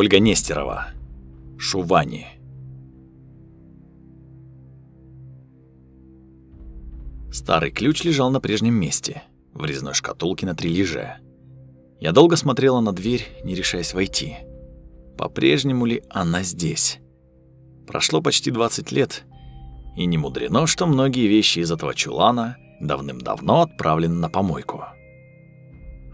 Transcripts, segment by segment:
Ольга Нестерова. Шувани. Старый ключ лежал на прежнем месте, в резной шкатулке на трильеже. Я долго смотрела на дверь, не решаясь войти. По-прежнему ли она здесь? Прошло почти 20 лет, и не мудрено, что многие вещи из этого чулана давным-давно отправлены на помойку.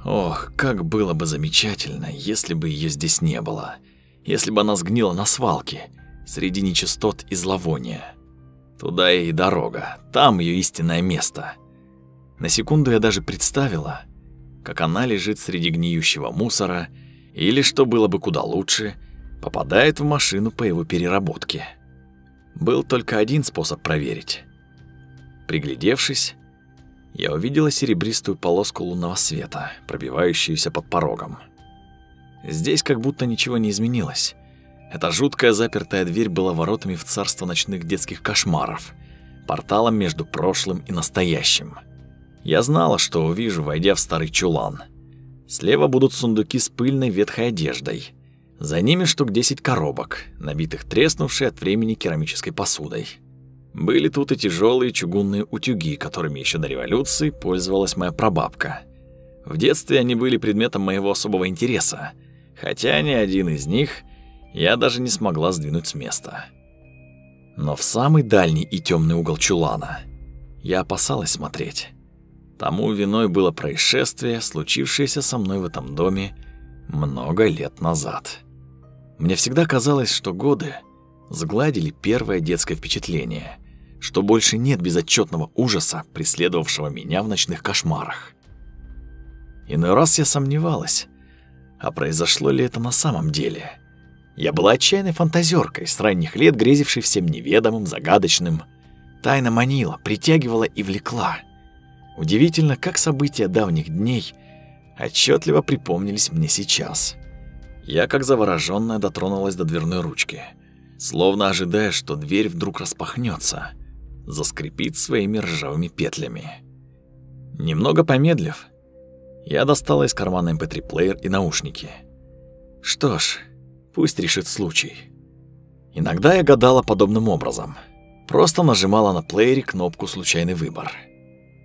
Ох, как было бы замечательно, если бы ее здесь не было. Если бы она сгнила на свалке, среди нечистот и зловония. Туда и дорога, там ее истинное место. На секунду я даже представила, как она лежит среди гниющего мусора, или, что было бы куда лучше, попадает в машину по его переработке. Был только один способ проверить. Приглядевшись, я увидела серебристую полоску лунного света, пробивающуюся под порогом. Здесь как будто ничего не изменилось. Эта жуткая запертая дверь была воротами в царство ночных детских кошмаров, порталом между прошлым и настоящим. Я знала, что увижу, войдя в старый чулан. Слева будут сундуки с пыльной ветхой одеждой. За ними штук 10 коробок, набитых треснувшей от времени керамической посудой. Были тут и тяжелые чугунные утюги, которыми еще до революции пользовалась моя прабабка. В детстве они были предметом моего особого интереса, хотя ни один из них я даже не смогла сдвинуть с места. Но в самый дальний и темный угол чулана я опасалась смотреть. Тому виной было происшествие, случившееся со мной в этом доме много лет назад. Мне всегда казалось, что годы сгладили первое детское впечатление, что больше нет безотчетного ужаса, преследовавшего меня в ночных кошмарах. Иной раз я сомневалась, а произошло ли это на самом деле. Я была отчаянной фантазеркой, с ранних лет грезившей всем неведомым, загадочным. Тайна манила, притягивала и влекла — Удивительно, как события давних дней отчетливо припомнились мне сейчас. Я, как заворожённая, дотронулась до дверной ручки, словно ожидая, что дверь вдруг распахнется, заскрипит своими ржавыми петлями. Немного помедлив, я достала из кармана MP3-плеер эм и наушники. Что ж, пусть решит случай. Иногда я гадала подобным образом. Просто нажимала на плеере кнопку «Случайный выбор».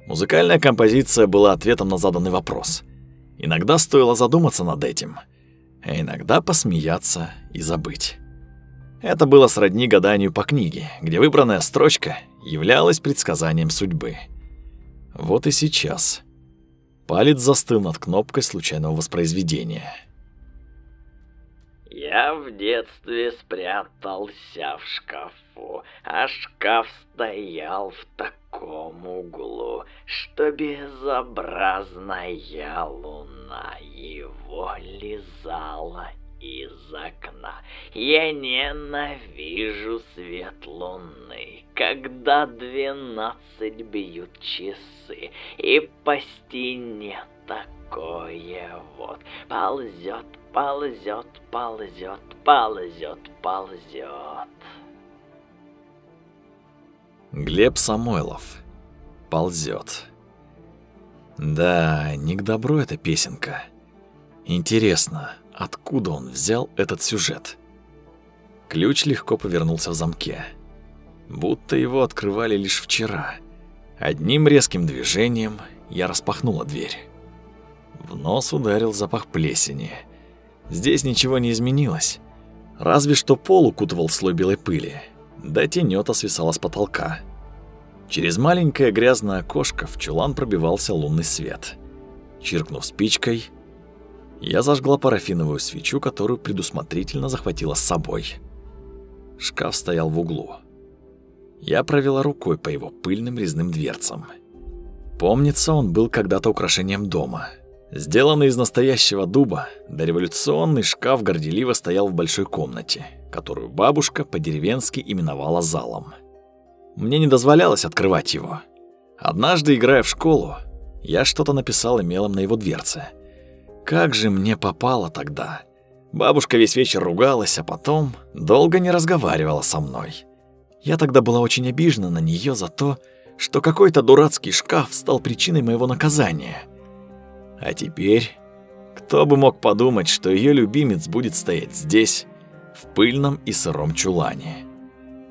Музыкальная композиция была ответом на заданный вопрос. Иногда стоило задуматься над этим, а иногда посмеяться и забыть. Это было сродни гаданию по книге, где выбранная строчка являлась предсказанием судьбы. Вот и сейчас. Палец застыл над кнопкой случайного воспроизведения. Я в детстве спрятался в шкафу, а шкаф стоял в таком углу, что безобразная луна его лизала из окна. Я ненавижу свет луны, когда двенадцать бьют часы, и по стене такое вот ползет, ползет, ползет, ползет, ползет. Глеб Самойлов. Ползет. Да, не к добру эта песенка. Интересно, откуда он взял этот сюжет? Ключ легко повернулся в замке. Будто его открывали лишь вчера. Одним резким движением я распахнула дверь. В нос ударил запах плесени. Здесь ничего не изменилось. Разве что пол укутывал слой белой пыли, да тенёта свисала с потолка. Через маленькое грязное окошко в чулан пробивался лунный свет. Чиркнув спичкой, я зажгла парафиновую свечу, которую предусмотрительно захватила с собой. Шкаф стоял в углу. Я провела рукой по его пыльным резным дверцам. Помнится, он был когда-то украшением дома. Сделанный из настоящего дуба, дореволюционный шкаф горделиво стоял в большой комнате, которую бабушка по-деревенски именовала залом. Мне не дозволялось открывать его. Однажды, играя в школу, я что-то написала мелом на его дверце. Как же мне попало тогда? Бабушка весь вечер ругалась, а потом долго не разговаривала со мной. Я тогда была очень обижена на нее за то, что какой-то дурацкий шкаф стал причиной моего наказания. А теперь Кто бы мог подумать, что ее любимец будет стоять здесь, в пыльном и сыром чулане.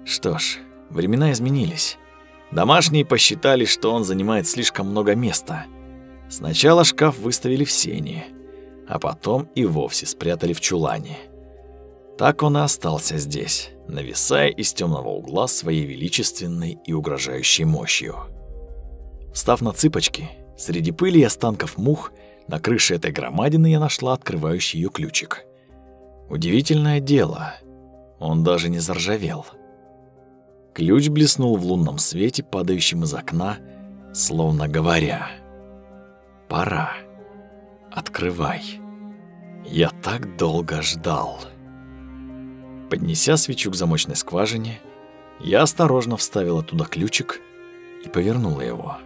Что ж, времена изменились. Домашние посчитали, что он занимает слишком много места. Сначала шкаф выставили в сене, а потом и вовсе спрятали в чулане. Так он и остался здесь, нависая из темного угла своей величественной и угрожающей мощью. Встав на цыпочки, среди пыли и останков мух, на крыше этой громадины я нашла открывающий ее ключик. Удивительное дело, он даже не заржавел. Ключ блеснул в лунном свете, падающем из окна, словно говоря «Пора, открывай, я так долго ждал». Поднеся свечу к замочной скважине, я осторожно вставила туда ключик и повернула его.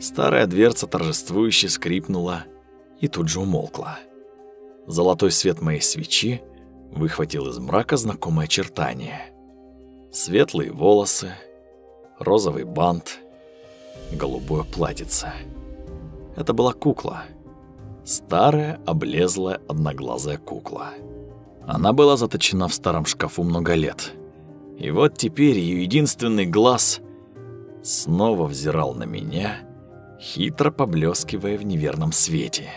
Старая дверца торжествующе скрипнула и тут же умолкла. Золотой свет моей свечи выхватил из мрака знакомое очертание. Светлые волосы, розовый бант, голубое платьице. Это была кукла. Старая, облезлая, одноглазая кукла. Она была заточена в старом шкафу много лет. И вот теперь ее единственный глаз снова взирал на меня, хитро поблескивая в неверном свете.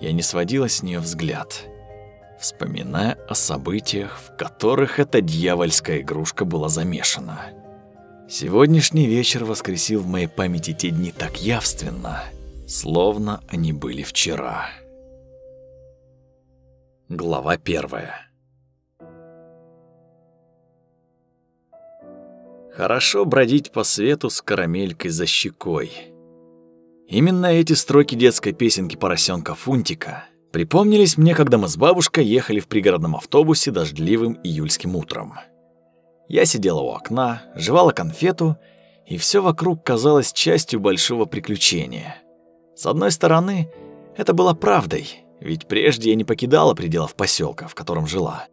Я не сводила с нее взгляд, вспоминая о событиях, в которых эта дьявольская игрушка была замешана. Сегодняшний вечер воскресил в моей памяти те дни так явственно, словно они были вчера. Глава первая. Хорошо бродить по свету с карамелькой за щекой. Именно эти строки детской песенки поросенка Фунтика припомнились мне, когда мы с бабушкой ехали в пригородном автобусе дождливым июльским утром. Я сидела у окна, жевала конфету, и все вокруг казалось частью большого приключения. С одной стороны, это было правдой, ведь прежде я не покидала пределов поселка, в котором жила.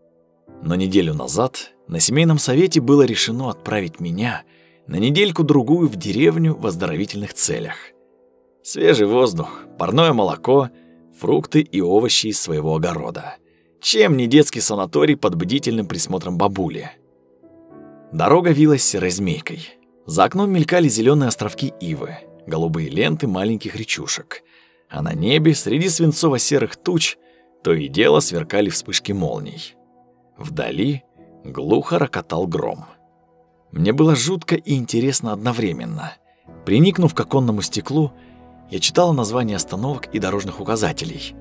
Но неделю назад на семейном совете было решено отправить меня на недельку-другую в деревню в оздоровительных целях. Свежий воздух, парное молоко, фрукты и овощи из своего огорода. Чем не детский санаторий под бдительным присмотром бабули? Дорога вилась серой змейкой. За окном мелькали зеленые островки ивы, голубые ленты маленьких речушек — а на небе среди свинцово-серых туч то и дело сверкали вспышки молний. Вдали глухо рокотал гром. Мне было жутко и интересно одновременно. Приникнув к оконному стеклу, я читала названия остановок и дорожных указателей.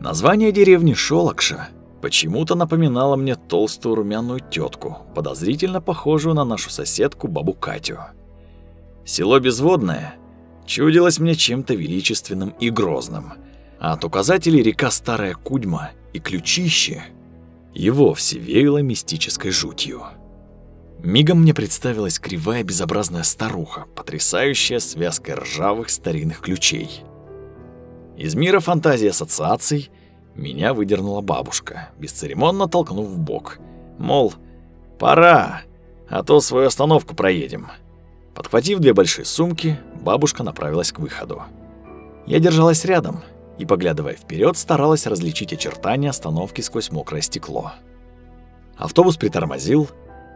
Название деревни Шолокша почему-то напоминало мне толстую румяную тетку, подозрительно похожую на нашу соседку бабу Катю. Село Безводное чудилось мне чем-то величественным и грозным, а от указателей река Старая Кудьма и Ключище и вовсе веяло мистической жутью. Мигом мне представилась кривая безобразная старуха, потрясающая связкой ржавых старинных ключей. Из мира фантазии ассоциаций меня выдернула бабушка, бесцеремонно толкнув в бок. Мол, пора, а то свою остановку проедем. Подхватив две большие сумки, бабушка направилась к выходу. Я держалась рядом и, поглядывая вперед, старалась различить очертания остановки сквозь мокрое стекло. Автобус притормозил,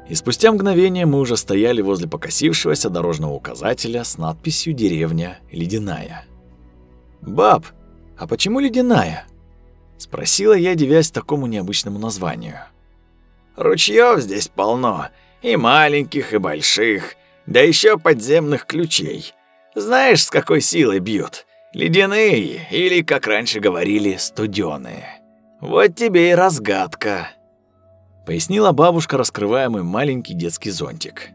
и спустя мгновение мы уже стояли возле покосившегося дорожного указателя с надписью «Деревня Ледяная». «Баб, а почему Ледяная?» — спросила я, девясь такому необычному названию. «Ручьёв здесь полно, и маленьких, и больших, да еще подземных ключей. Знаешь, с какой силой бьют? Ледяные или, как раньше говорили, студеные. Вот тебе и разгадка. Пояснила бабушка, раскрывая мой маленький детский зонтик.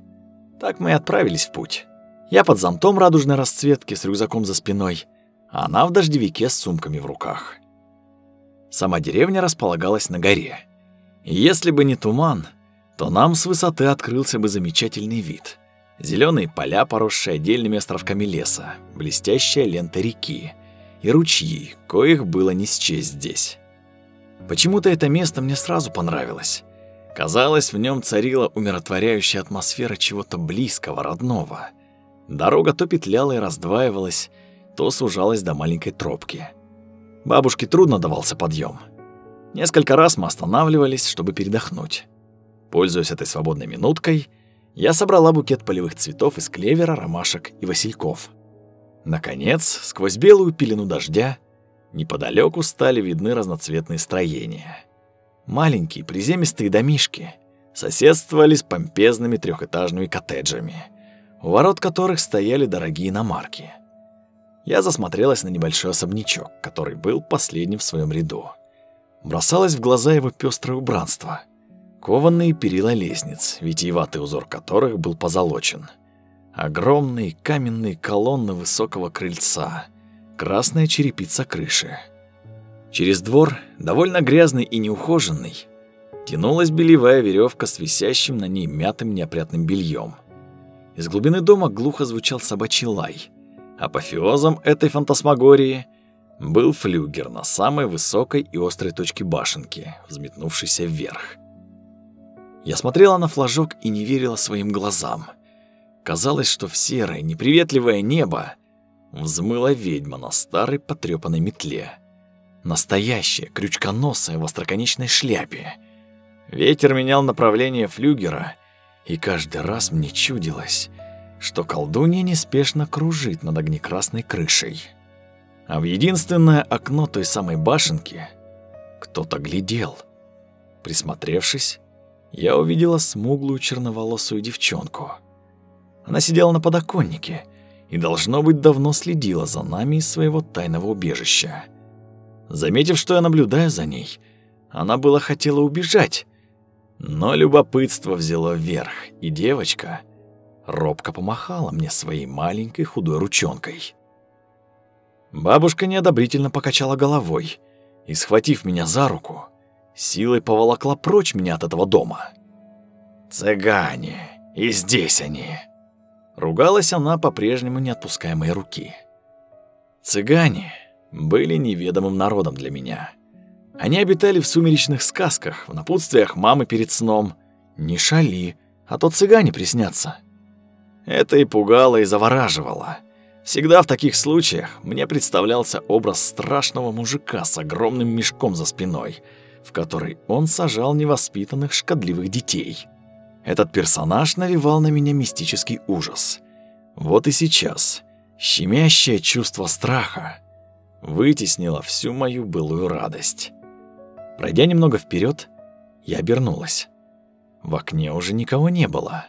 Так мы и отправились в путь. Я под зонтом радужной расцветки с рюкзаком за спиной, а она в дождевике с сумками в руках. Сама деревня располагалась на горе. Если бы не туман, то нам с высоты открылся бы замечательный вид. Зеленые поля, поросшие отдельными островками леса, блестящая лента реки и ручьи, коих было не счесть здесь. Почему-то это место мне сразу понравилось. Казалось, в нем царила умиротворяющая атмосфера чего-то близкого, родного. Дорога то петляла и раздваивалась, то сужалась до маленькой тропки. Бабушке трудно давался подъем. Несколько раз мы останавливались, чтобы передохнуть. Пользуясь этой свободной минуткой, я собрала букет полевых цветов из клевера, ромашек и васильков. Наконец, сквозь белую пелену дождя, неподалеку стали видны разноцветные строения. Маленькие приземистые домишки соседствовали с помпезными трехэтажными коттеджами, у ворот которых стояли дорогие иномарки. Я засмотрелась на небольшой особнячок, который был последним в своем ряду. Бросалось в глаза его пестрое убранство. Кованные перила лестниц, витиеватый узор которых был позолочен. Огромные каменные колонны высокого крыльца, красная черепица крыши. Через двор, довольно грязный и неухоженный, тянулась белевая веревка с висящим на ней мятым неопрятным бельем. Из глубины дома глухо звучал собачий лай. Апофеозом этой фантасмагории был флюгер на самой высокой и острой точке башенки, взметнувшийся вверх. Я смотрела на флажок и не верила своим глазам. Казалось, что в серое, неприветливое небо взмыла ведьма на старой потрёпанной метле. Настоящая, крючконосая в остроконечной шляпе. Ветер менял направление флюгера, и каждый раз мне чудилось, что колдунья неспешно кружит над огнекрасной крышей. А в единственное окно той самой башенки кто-то глядел. Присмотревшись, я увидела смуглую черноволосую девчонку. Она сидела на подоконнике и, должно быть, давно следила за нами из своего тайного убежища. Заметив, что я наблюдаю за ней, она было хотела убежать, но любопытство взяло вверх, и девочка робко помахала мне своей маленькой худой ручонкой. Бабушка неодобрительно покачала головой и, схватив меня за руку, силой поволокла прочь меня от этого дома. «Цыгане, и здесь они!» Ругалась она, по-прежнему не отпуская моей руки. Цыгане были неведомым народом для меня. Они обитали в сумеречных сказках, в напутствиях мамы перед сном. «Не шали, а то цыгане приснятся». Это и пугало, и завораживало. Всегда в таких случаях мне представлялся образ страшного мужика с огромным мешком за спиной, в который он сажал невоспитанных шкодливых детей. Этот персонаж навевал на меня мистический ужас. Вот и сейчас щемящее чувство страха вытеснило всю мою былую радость. Пройдя немного вперед, я обернулась. В окне уже никого не было.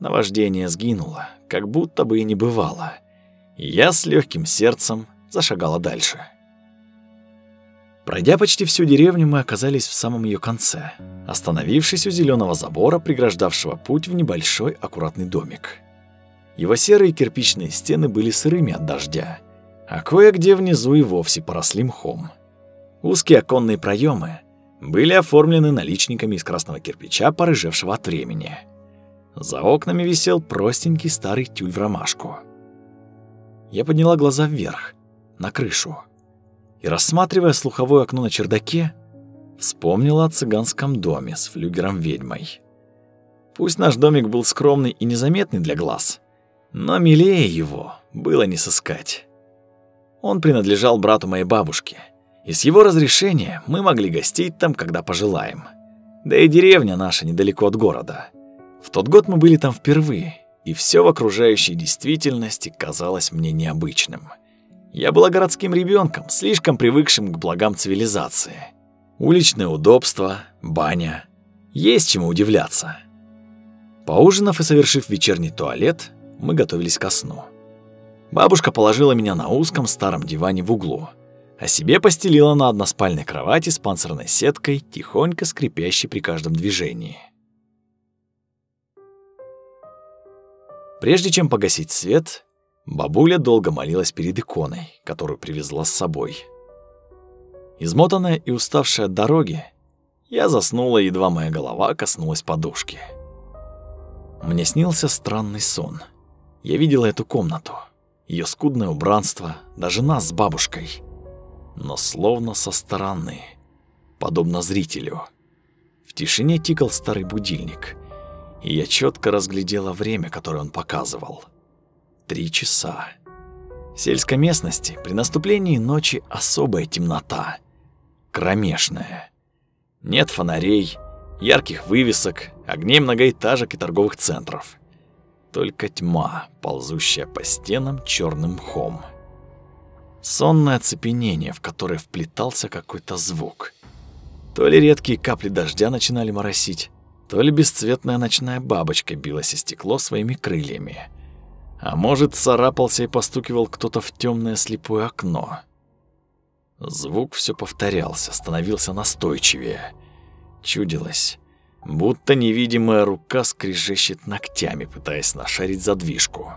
Наваждение сгинуло, как будто бы и не бывало. Я с легким сердцем зашагала дальше. Пройдя почти всю деревню, мы оказались в самом ее конце, остановившись у зеленого забора, преграждавшего путь в небольшой аккуратный домик. Его серые кирпичные стены были сырыми от дождя, а кое-где внизу и вовсе поросли мхом. Узкие оконные проемы были оформлены наличниками из красного кирпича, порыжевшего от времени. За окнами висел простенький старый тюль в ромашку. Я подняла глаза вверх, на крышу и, рассматривая слуховое окно на чердаке, вспомнила о цыганском доме с флюгером-ведьмой. Пусть наш домик был скромный и незаметный для глаз, но милее его было не сыскать. Он принадлежал брату моей бабушки, и с его разрешения мы могли гостить там, когда пожелаем. Да и деревня наша недалеко от города. В тот год мы были там впервые, и все в окружающей действительности казалось мне необычным — я была городским ребенком, слишком привыкшим к благам цивилизации. Уличное удобство, баня. Есть чему удивляться. Поужинав и совершив вечерний туалет, мы готовились ко сну. Бабушка положила меня на узком старом диване в углу, а себе постелила на односпальной кровати с панцирной сеткой, тихонько скрипящей при каждом движении. Прежде чем погасить свет, Бабуля долго молилась перед иконой, которую привезла с собой. Измотанная и уставшая от дороги, я заснула, едва моя голова коснулась подушки. Мне снился странный сон. Я видела эту комнату, ее скудное убранство, даже нас с бабушкой. Но словно со стороны, подобно зрителю. В тишине тикал старый будильник, и я четко разглядела время, которое он показывал — Три часа. В сельской местности при наступлении ночи особая темнота, кромешная. Нет фонарей, ярких вывесок, огней многоэтажек и торговых центров. Только тьма, ползущая по стенам черным мхом. Сонное оцепенение, в которое вплетался какой-то звук. То ли редкие капли дождя начинали моросить, то ли бесцветная ночная бабочка билась о стекло своими крыльями. А может, царапался и постукивал кто-то в темное слепое окно. Звук все повторялся, становился настойчивее. Чудилось, будто невидимая рука скрежещет ногтями, пытаясь нашарить задвижку.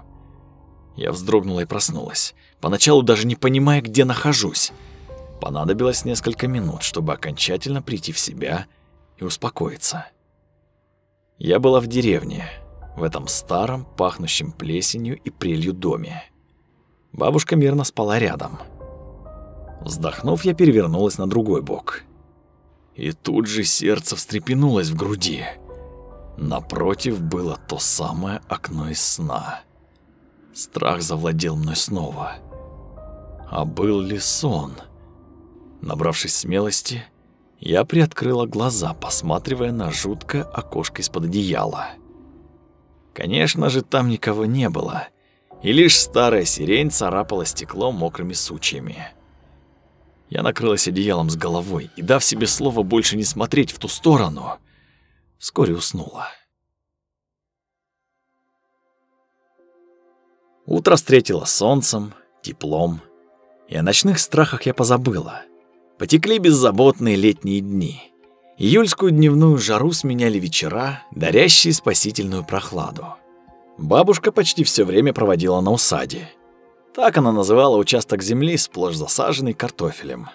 Я вздрогнула и проснулась, поначалу даже не понимая, где нахожусь. Понадобилось несколько минут, чтобы окончательно прийти в себя и успокоиться. Я была в деревне, в этом старом, пахнущем плесенью и прелью доме. Бабушка мирно спала рядом. Вздохнув, я перевернулась на другой бок. И тут же сердце встрепенулось в груди. Напротив было то самое окно из сна. Страх завладел мной снова. А был ли сон? Набравшись смелости, я приоткрыла глаза, посматривая на жуткое окошко из-под одеяла. Конечно же, там никого не было, и лишь старая сирень царапала стекло мокрыми сучьями. Я накрылась одеялом с головой и, дав себе слово больше не смотреть в ту сторону, вскоре уснула. Утро встретило солнцем, теплом, и о ночных страхах я позабыла. Потекли беззаботные летние дни. Июльскую дневную жару сменяли вечера, дарящие спасительную прохладу. Бабушка почти все время проводила на усаде. Так она называла участок земли, сплошь засаженный картофелем.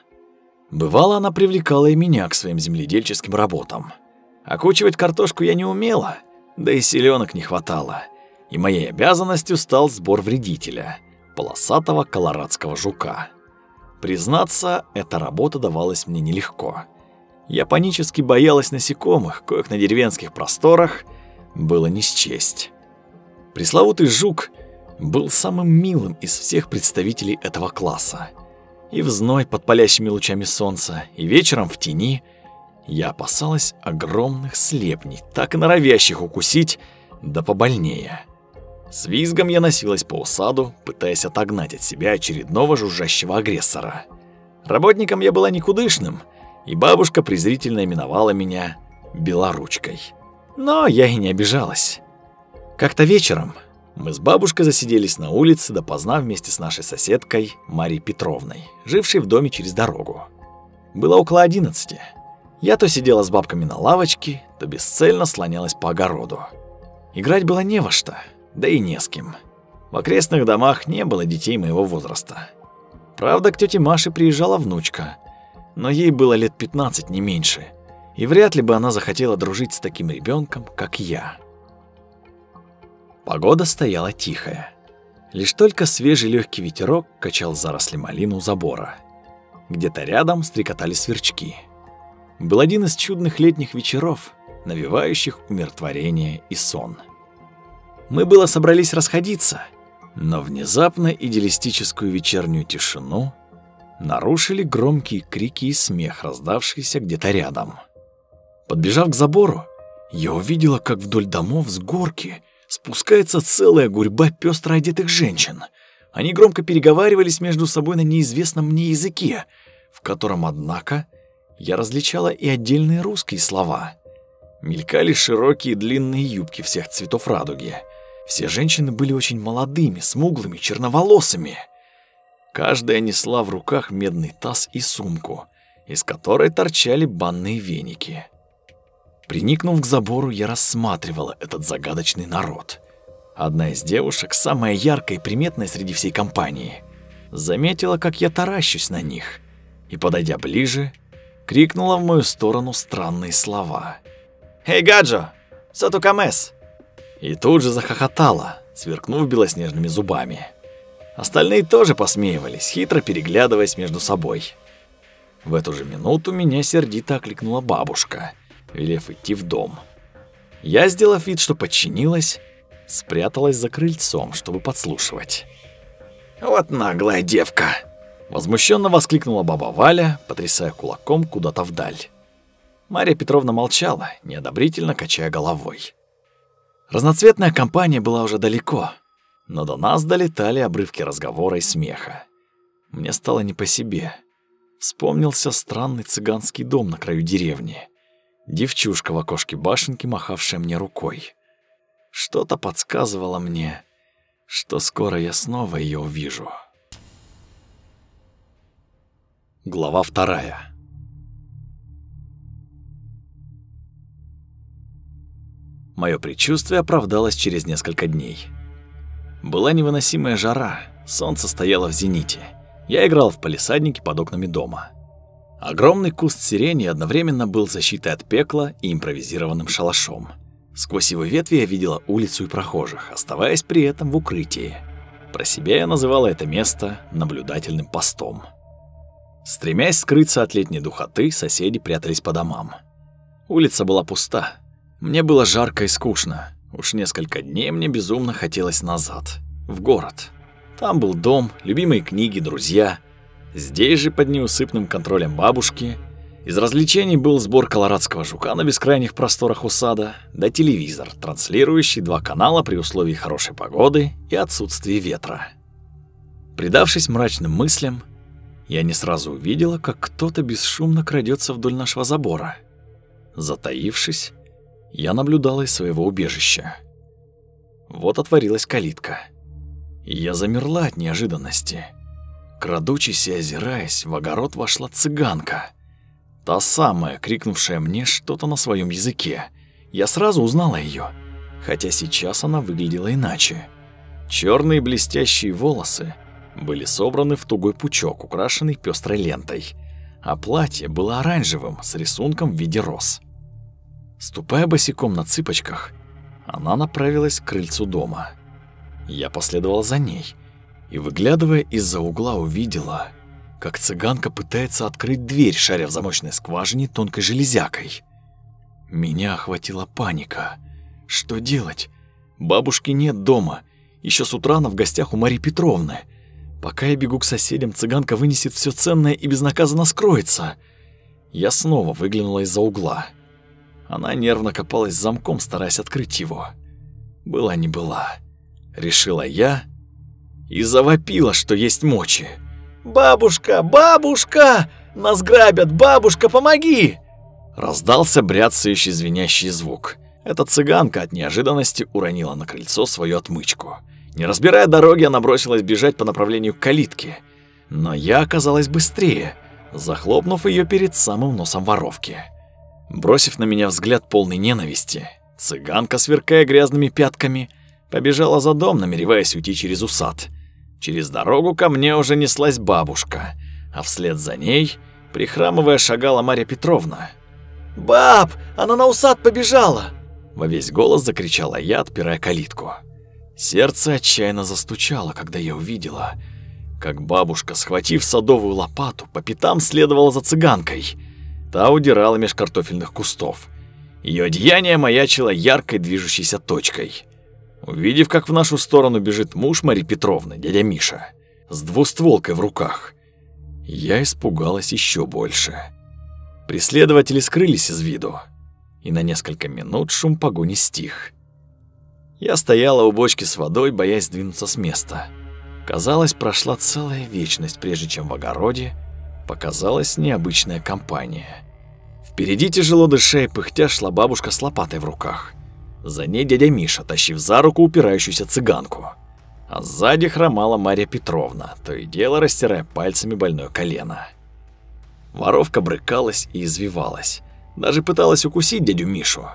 Бывало, она привлекала и меня к своим земледельческим работам. Окучивать картошку я не умела, да и селенок не хватало. И моей обязанностью стал сбор вредителя – полосатого колорадского жука. Признаться, эта работа давалась мне нелегко. Я панически боялась насекомых, коих на деревенских просторах было не счесть. Пресловутый жук был самым милым из всех представителей этого класса. И в зной под палящими лучами солнца, и вечером в тени я опасалась огромных слепней, так и норовящих укусить, да побольнее. С визгом я носилась по усаду, пытаясь отогнать от себя очередного жужжащего агрессора. Работником я была никудышным, и бабушка презрительно именовала меня «белоручкой». Но я и не обижалась. Как-то вечером мы с бабушкой засиделись на улице допоздна вместе с нашей соседкой Марией Петровной, жившей в доме через дорогу. Было около одиннадцати. Я то сидела с бабками на лавочке, то бесцельно слонялась по огороду. Играть было не во что — да и не с кем. В окрестных домах не было детей моего возраста. Правда, к тете Маше приезжала внучка, но ей было лет 15, не меньше, и вряд ли бы она захотела дружить с таким ребенком, как я. Погода стояла тихая. Лишь только свежий легкий ветерок качал заросли малины у забора. Где-то рядом стрекотали сверчки. Был один из чудных летних вечеров, навевающих умиротворение и сон. Мы было собрались расходиться, но внезапно идеалистическую вечернюю тишину нарушили громкие крики и смех, раздавшиеся где-то рядом. Подбежав к забору, я увидела, как вдоль домов с горки спускается целая гурьба пестро одетых женщин. Они громко переговаривались между собой на неизвестном мне языке, в котором, однако, я различала и отдельные русские слова. Мелькали широкие длинные юбки всех цветов радуги — все женщины были очень молодыми, смуглыми, черноволосыми. Каждая несла в руках медный таз и сумку, из которой торчали банные веники. Приникнув к забору, я рассматривала этот загадочный народ. Одна из девушек, самая яркая и приметная среди всей компании, заметила, как я таращусь на них, и, подойдя ближе, крикнула в мою сторону странные слова. «Эй, Гаджо! Сатукамес!» И тут же захохотала, сверкнув белоснежными зубами. Остальные тоже посмеивались, хитро переглядываясь между собой. В эту же минуту меня сердито окликнула бабушка, велев идти в дом. Я, сделав вид, что подчинилась, спряталась за крыльцом, чтобы подслушивать. Вот наглая девка!» Возмущенно воскликнула баба Валя, потрясая кулаком куда-то вдаль. Мария Петровна молчала, неодобрительно качая головой. Разноцветная компания была уже далеко, но до нас долетали обрывки разговора и смеха. Мне стало не по себе. Вспомнился странный цыганский дом на краю деревни. Девчушка в окошке башенки, махавшая мне рукой. Что-то подсказывало мне, что скоро я снова ее увижу. Глава вторая. Мое предчувствие оправдалось через несколько дней. Была невыносимая жара, солнце стояло в зените. Я играл в палисаднике под окнами дома. Огромный куст сирени одновременно был защитой от пекла и импровизированным шалашом. Сквозь его ветви я видела улицу и прохожих, оставаясь при этом в укрытии. Про себя я называла это место наблюдательным постом. Стремясь скрыться от летней духоты, соседи прятались по домам. Улица была пуста, мне было жарко и скучно. Уж несколько дней мне безумно хотелось назад, в город. Там был дом, любимые книги, друзья. Здесь же под неусыпным контролем бабушки из развлечений был сбор колорадского жука на бескрайних просторах усада, да телевизор, транслирующий два канала при условии хорошей погоды и отсутствии ветра. Предавшись мрачным мыслям, я не сразу увидела, как кто-то бесшумно крадется вдоль нашего забора. Затаившись, я наблюдала из своего убежища. Вот отворилась калитка. я замерла от неожиданности. Крадучись и озираясь, в огород вошла цыганка. Та самая, крикнувшая мне что-то на своем языке. Я сразу узнала ее, хотя сейчас она выглядела иначе. Черные блестящие волосы были собраны в тугой пучок, украшенный пестрой лентой, а платье было оранжевым с рисунком в виде роз. Ступая босиком на цыпочках, она направилась к крыльцу дома. Я последовал за ней и, выглядывая из-за угла, увидела, как цыганка пытается открыть дверь, шаря в замочной скважине тонкой железякой. Меня охватила паника. Что делать? Бабушки нет дома. Еще с утра она в гостях у Марии Петровны. Пока я бегу к соседям, цыганка вынесет все ценное и безнаказанно скроется. Я снова выглянула из-за угла. Она нервно копалась замком, стараясь открыть его. Была не была. Решила я и завопила, что есть мочи. «Бабушка! Бабушка! Нас грабят! Бабушка, помоги!» Раздался бряцающий звенящий звук. Эта цыганка от неожиданности уронила на крыльцо свою отмычку. Не разбирая дороги, она бросилась бежать по направлению к калитке. Но я оказалась быстрее, захлопнув ее перед самым носом воровки. Бросив на меня взгляд полный ненависти, цыганка, сверкая грязными пятками, побежала за дом, намереваясь уйти через усад. Через дорогу ко мне уже неслась бабушка, а вслед за ней, прихрамывая, шагала Марья Петровна. «Баб, она на усад побежала!» Во весь голос закричала я, отпирая калитку. Сердце отчаянно застучало, когда я увидела, как бабушка, схватив садовую лопату, по пятам следовала за цыганкой — Та удирала меж картофельных кустов. Ее одеяние маячило яркой движущейся точкой. Увидев, как в нашу сторону бежит муж Марии Петровны, дядя Миша, с двустволкой в руках, я испугалась еще больше. Преследователи скрылись из виду, и на несколько минут шум погони стих. Я стояла у бочки с водой, боясь двинуться с места. Казалось, прошла целая вечность, прежде чем в огороде показалась необычная компания. Впереди тяжело дыша и пыхтя шла бабушка с лопатой в руках. За ней дядя Миша, тащив за руку упирающуюся цыганку. А сзади хромала Марья Петровна, то и дело растирая пальцами больное колено. Воровка брыкалась и извивалась. Даже пыталась укусить дядю Мишу.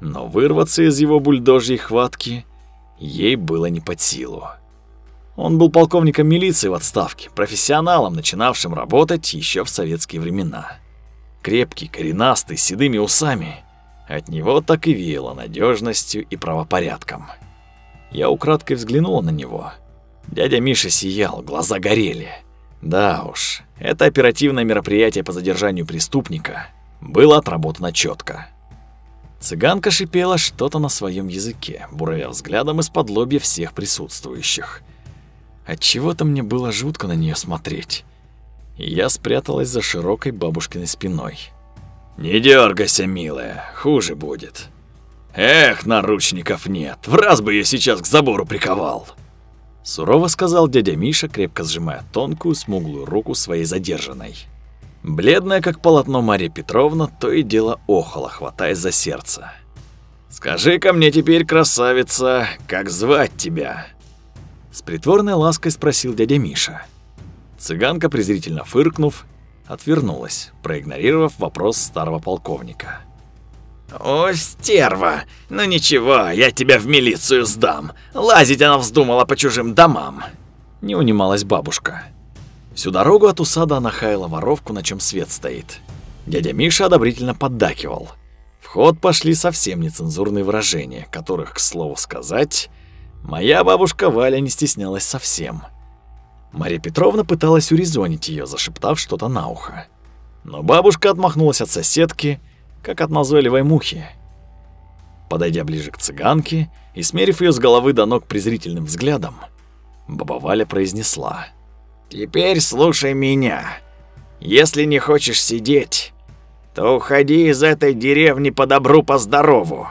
Но вырваться из его бульдожьей хватки ей было не под силу. Он был полковником милиции в отставке, профессионалом, начинавшим работать еще в советские времена. Крепкий, коренастый, с седыми усами. От него так и веяло надежностью и правопорядком. Я украдкой взглянула на него. Дядя Миша сиял, глаза горели. Да уж, это оперативное мероприятие по задержанию преступника было отработано четко. Цыганка шипела что-то на своем языке, буравя взглядом из-под лобья всех присутствующих – Отчего-то мне было жутко на нее смотреть. И я спряталась за широкой бабушкиной спиной. «Не дергайся, милая, хуже будет. Эх, наручников нет, в раз бы я сейчас к забору приковал!» Сурово сказал дядя Миша, крепко сжимая тонкую, смуглую руку своей задержанной. Бледная, как полотно Мария Петровна, то и дело охала, хватаясь за сердце. «Скажи-ка мне теперь, красавица, как звать тебя?» С притворной лаской спросил дядя Миша. Цыганка, презрительно фыркнув, отвернулась, проигнорировав вопрос старого полковника. «О, стерва! Ну ничего, я тебя в милицию сдам. Лазить она вздумала по чужим домам!» Не унималась бабушка. Всю дорогу от усада она хаяла воровку, на чем свет стоит. Дядя Миша одобрительно поддакивал. В ход пошли совсем нецензурные выражения, которых, к слову сказать, моя бабушка Валя не стеснялась совсем. Мария Петровна пыталась урезонить ее, зашептав что-то на ухо. Но бабушка отмахнулась от соседки, как от назойливой мухи. Подойдя ближе к цыганке и смерив ее с головы до ног презрительным взглядом, баба Валя произнесла — Теперь слушай меня. Если не хочешь сидеть, то уходи из этой деревни по добру, по здорову.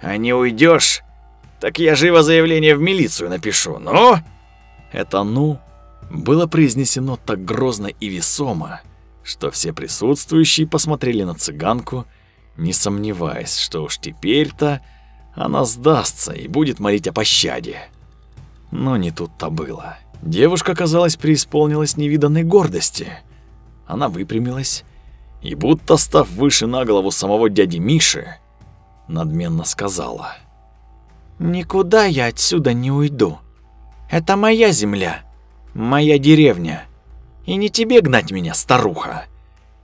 А не уйдешь, так я живо заявление в милицию напишу. Ну? Это ну было произнесено так грозно и весомо, что все присутствующие посмотрели на цыганку, не сомневаясь, что уж теперь-то она сдастся и будет молить о пощаде. Но не тут-то было. Девушка, казалось, преисполнилась невиданной гордости. Она выпрямилась и, будто став выше на голову самого дяди Миши, надменно сказала. «Никуда я отсюда не уйду. Это моя земля, моя деревня. И не тебе гнать меня, старуха.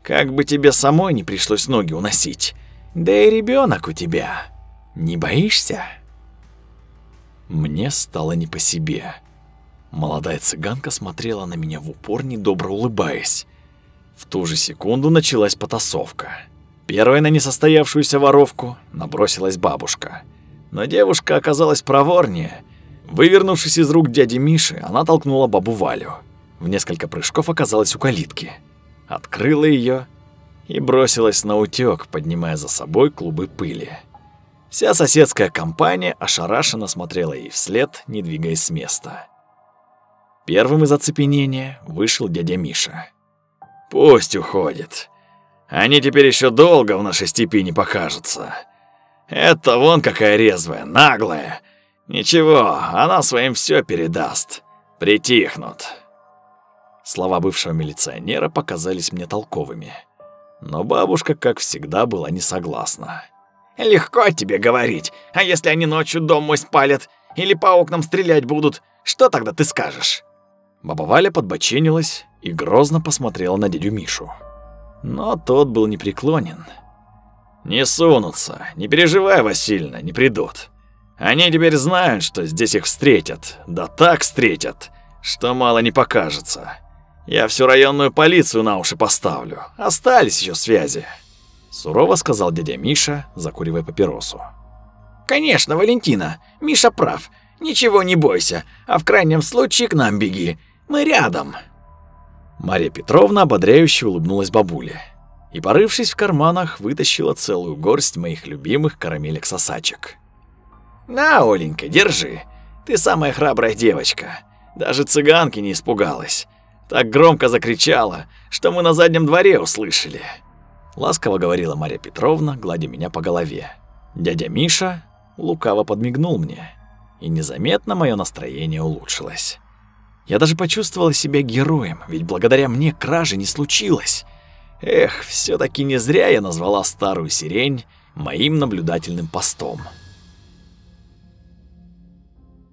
Как бы тебе самой не пришлось ноги уносить. Да и ребенок у тебя. Не боишься?» Мне стало не по себе. Молодая цыганка смотрела на меня в упор, недобро улыбаясь. В ту же секунду началась потасовка. Первой на несостоявшуюся воровку набросилась бабушка. Но девушка оказалась проворнее. Вывернувшись из рук дяди Миши, она толкнула бабу Валю. В несколько прыжков оказалась у калитки. Открыла ее и бросилась на утёк, поднимая за собой клубы пыли. Вся соседская компания ошарашенно смотрела ей вслед, не двигаясь с места. Первым из оцепенения вышел дядя Миша. «Пусть уходит. Они теперь еще долго в нашей степи не покажутся. Это вон какая резвая, наглая. Ничего, она своим все передаст. Притихнут». Слова бывшего милиционера показались мне толковыми. Но бабушка, как всегда, была не согласна. «Легко тебе говорить. А если они ночью дом мой спалят или по окнам стрелять будут, что тогда ты скажешь?» Баба Валя подбоченилась и грозно посмотрела на дядю Мишу. Но тот был непреклонен. «Не сунутся, не переживай, Васильна, не придут. Они теперь знают, что здесь их встретят, да так встретят, что мало не покажется. Я всю районную полицию на уши поставлю, остались еще связи». Сурово сказал дядя Миша, закуривая папиросу. «Конечно, Валентина, Миша прав. Ничего не бойся, а в крайнем случае к нам беги. Мы рядом». Мария Петровна ободряюще улыбнулась бабуле и, порывшись в карманах, вытащила целую горсть моих любимых карамелек-сосачек. «На, Оленька, держи. Ты самая храбрая девочка. Даже цыганки не испугалась. Так громко закричала, что мы на заднем дворе услышали». Ласково говорила Мария Петровна, гладя меня по голове. Дядя Миша лукаво подмигнул мне, и незаметно мое настроение улучшилось. Я даже почувствовала себя героем, ведь благодаря мне кражи не случилось. Эх, все таки не зря я назвала старую сирень моим наблюдательным постом.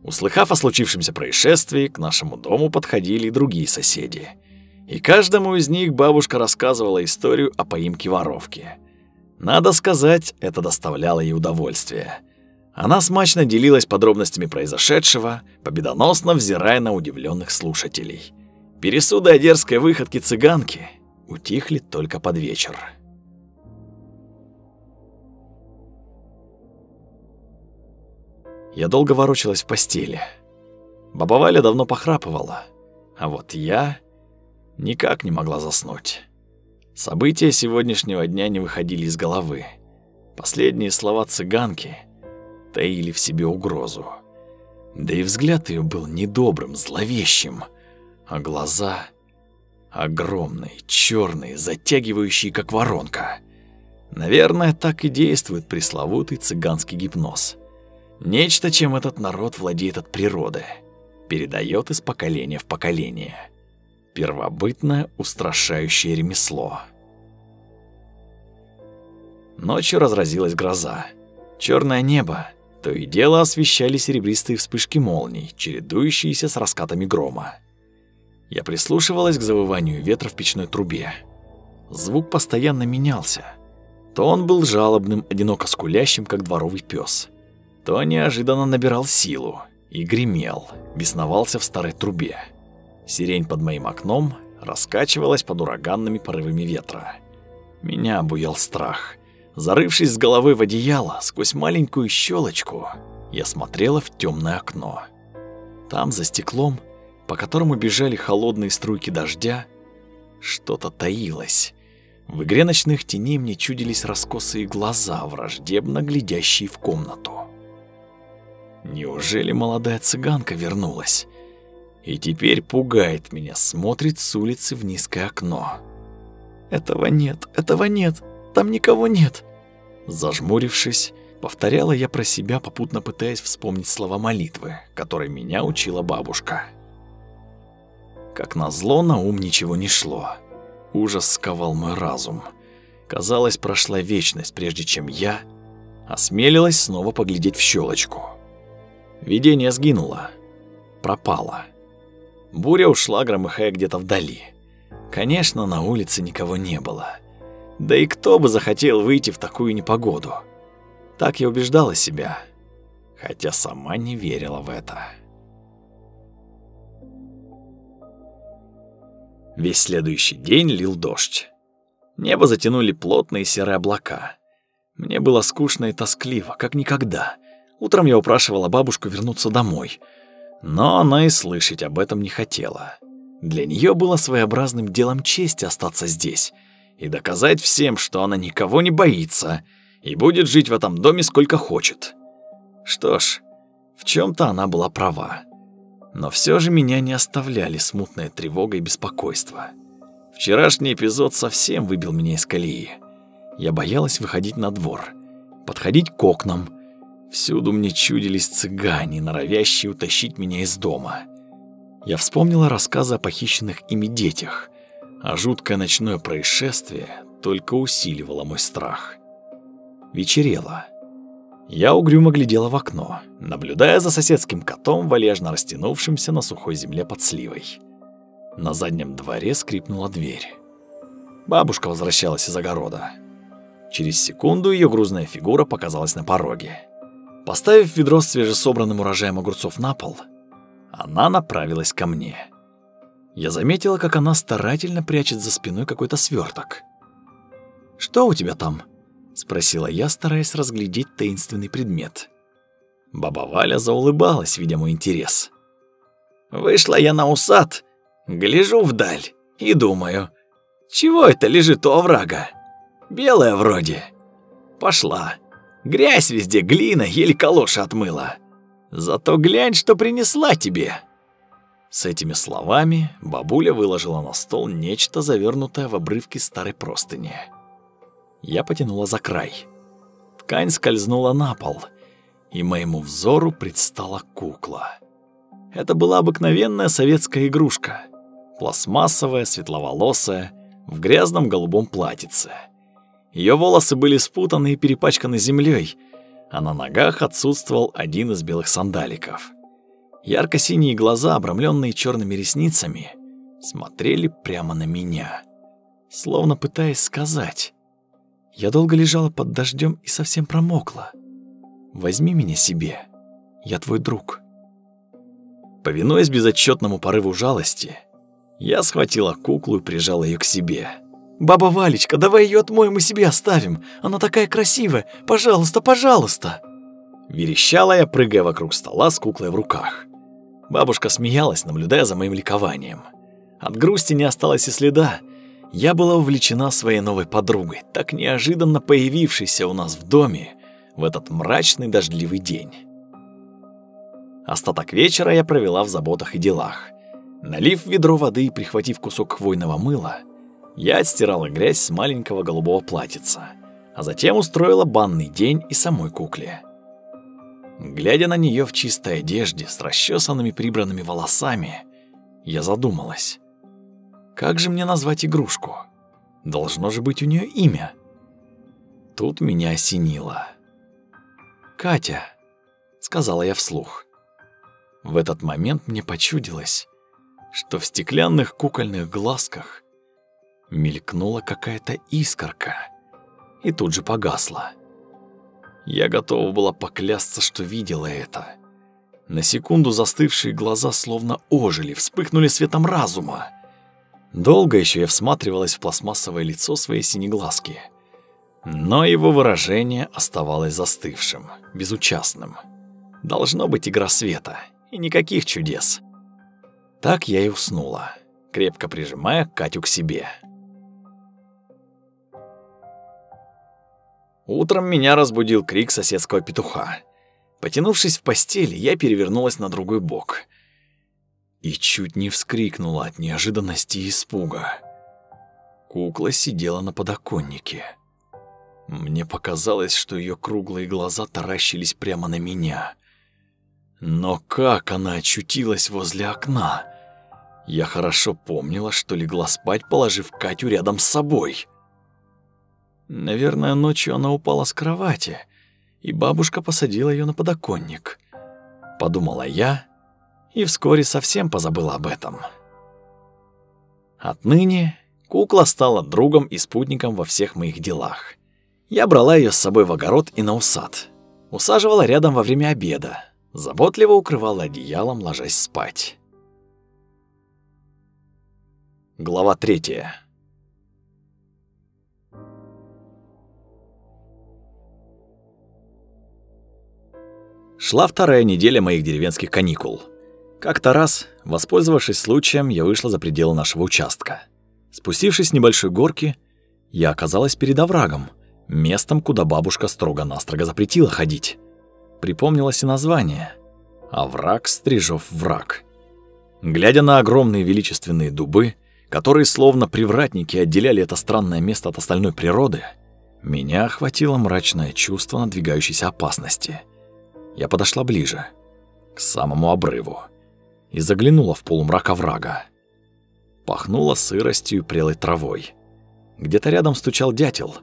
Услыхав о случившемся происшествии, к нашему дому подходили и другие соседи. И каждому из них бабушка рассказывала историю о поимке воровки. Надо сказать, это доставляло ей удовольствие – она смачно делилась подробностями произошедшего, победоносно взирая на удивленных слушателей. Пересуды о дерзкой выходке цыганки утихли только под вечер. Я долго ворочалась в постели. Баба Валя давно похрапывала, а вот я никак не могла заснуть. События сегодняшнего дня не выходили из головы. Последние слова цыганки таили в себе угрозу. Да и взгляд ее был недобрым, зловещим, а глаза огромные, черные, затягивающие, как воронка. Наверное, так и действует пресловутый цыганский гипноз. Нечто, чем этот народ владеет от природы, передает из поколения в поколение. Первобытное устрашающее ремесло. Ночью разразилась гроза. Черное небо, то и дело освещали серебристые вспышки молний, чередующиеся с раскатами грома. Я прислушивалась к завыванию ветра в печной трубе. Звук постоянно менялся. То он был жалобным, одиноко скулящим, как дворовый пес, то неожиданно набирал силу и гремел, бесновался в старой трубе. Сирень под моим окном раскачивалась под ураганными порывами ветра. Меня обуял страх. Зарывшись с головой в одеяло, сквозь маленькую щелочку, я смотрела в темное окно. Там, за стеклом, по которому бежали холодные струйки дождя, что-то таилось. В игре ночных теней мне чудились раскосые глаза, враждебно глядящие в комнату. Неужели молодая цыганка вернулась? И теперь пугает меня, смотрит с улицы в низкое окно. Этого нет, этого нет, там никого нет. Зажмурившись, повторяла я про себя, попутно пытаясь вспомнить слова молитвы, которой меня учила бабушка. Как назло, на ум ничего не шло. Ужас сковал мой разум. Казалось, прошла вечность, прежде чем я осмелилась снова поглядеть в щелочку. Видение сгинуло, пропало. Буря ушла, громыхая где-то вдали. Конечно, на улице никого не было. Да и кто бы захотел выйти в такую непогоду? Так я убеждала себя, хотя сама не верила в это. Весь следующий день лил дождь. Небо затянули плотные серые облака. Мне было скучно и тоскливо, как никогда. Утром я упрашивала бабушку вернуться домой, но она и слышать об этом не хотела. Для нее было своеобразным делом чести остаться здесь и доказать всем, что она никого не боится и будет жить в этом доме сколько хочет. Что ж, в чем то она была права. Но все же меня не оставляли смутная тревога и беспокойство. Вчерашний эпизод совсем выбил меня из колеи. Я боялась выходить на двор, подходить к окнам, Всюду мне чудились цыгане, норовящие утащить меня из дома. Я вспомнила рассказы о похищенных ими детях, а жуткое ночное происшествие только усиливало мой страх. Вечерело. Я угрюмо глядела в окно, наблюдая за соседским котом, валежно растянувшимся на сухой земле под сливой. На заднем дворе скрипнула дверь. Бабушка возвращалась из огорода. Через секунду ее грузная фигура показалась на пороге. Поставив ведро с свежесобранным урожаем огурцов на пол, она направилась ко мне. Я заметила, как она старательно прячет за спиной какой-то сверток. «Что у тебя там?» — спросила я, стараясь разглядеть таинственный предмет. Баба Валя заулыбалась, видя мой интерес. «Вышла я на усад, гляжу вдаль и думаю, чего это лежит у оврага? Белое вроде. Пошла, Грязь везде, глина, еле калоши отмыла. Зато глянь, что принесла тебе». С этими словами бабуля выложила на стол нечто, завернутое в обрывки старой простыни. Я потянула за край. Ткань скользнула на пол, и моему взору предстала кукла. Это была обыкновенная советская игрушка. Пластмассовая, светловолосая, в грязном голубом платьице. Ее волосы были спутаны и перепачканы землей, а на ногах отсутствовал один из белых сандаликов. Ярко-синие глаза, обрамленные черными ресницами, смотрели прямо на меня, словно пытаясь сказать. Я долго лежала под дождем и совсем промокла. Возьми меня себе, я твой друг. Повинуясь безотчетному порыву жалости, я схватила куклу и прижала ее к себе. «Баба Валечка, давай ее отмоем и себе оставим. Она такая красивая. Пожалуйста, пожалуйста!» Верещала я, прыгая вокруг стола с куклой в руках. Бабушка смеялась, наблюдая за моим ликованием. От грусти не осталось и следа. Я была увлечена своей новой подругой, так неожиданно появившейся у нас в доме в этот мрачный дождливый день. Остаток вечера я провела в заботах и делах. Налив ведро воды и прихватив кусок хвойного мыла, я отстирала грязь с маленького голубого платьица, а затем устроила банный день и самой кукле. Глядя на нее в чистой одежде с расчесанными прибранными волосами, я задумалась. Как же мне назвать игрушку? Должно же быть у нее имя. Тут меня осенило. «Катя», — сказала я вслух. В этот момент мне почудилось, что в стеклянных кукольных глазках мелькнула какая-то искорка и тут же погасла. Я готова была поклясться, что видела это. На секунду застывшие глаза словно ожили, вспыхнули светом разума. Долго еще я всматривалась в пластмассовое лицо своей синеглазки. Но его выражение оставалось застывшим, безучастным. Должно быть игра света, и никаких чудес. Так я и уснула, крепко прижимая Катю к себе. Утром меня разбудил крик соседского петуха. Потянувшись в постели, я перевернулась на другой бок. И чуть не вскрикнула от неожиданности и испуга. Кукла сидела на подоконнике. Мне показалось, что ее круглые глаза таращились прямо на меня. Но как она очутилась возле окна? Я хорошо помнила, что легла спать, положив Катю рядом с собой. Наверное, ночью она упала с кровати, и бабушка посадила ее на подоконник. Подумала я, и вскоре совсем позабыла об этом. Отныне кукла стала другом и спутником во всех моих делах. Я брала ее с собой в огород и на усад. Усаживала рядом во время обеда, заботливо укрывала одеялом, ложась спать. Глава третья. Шла вторая неделя моих деревенских каникул. Как-то раз, воспользовавшись случаем, я вышла за пределы нашего участка. Спустившись с небольшой горки, я оказалась перед оврагом, местом, куда бабушка строго-настрого запретила ходить. Припомнилось и название. Овраг Стрижов враг. Глядя на огромные величественные дубы, которые словно привратники отделяли это странное место от остальной природы, меня охватило мрачное чувство надвигающейся опасности — я подошла ближе, к самому обрыву, и заглянула в полумрак оврага. Пахнуло сыростью и прелой травой. Где-то рядом стучал дятел.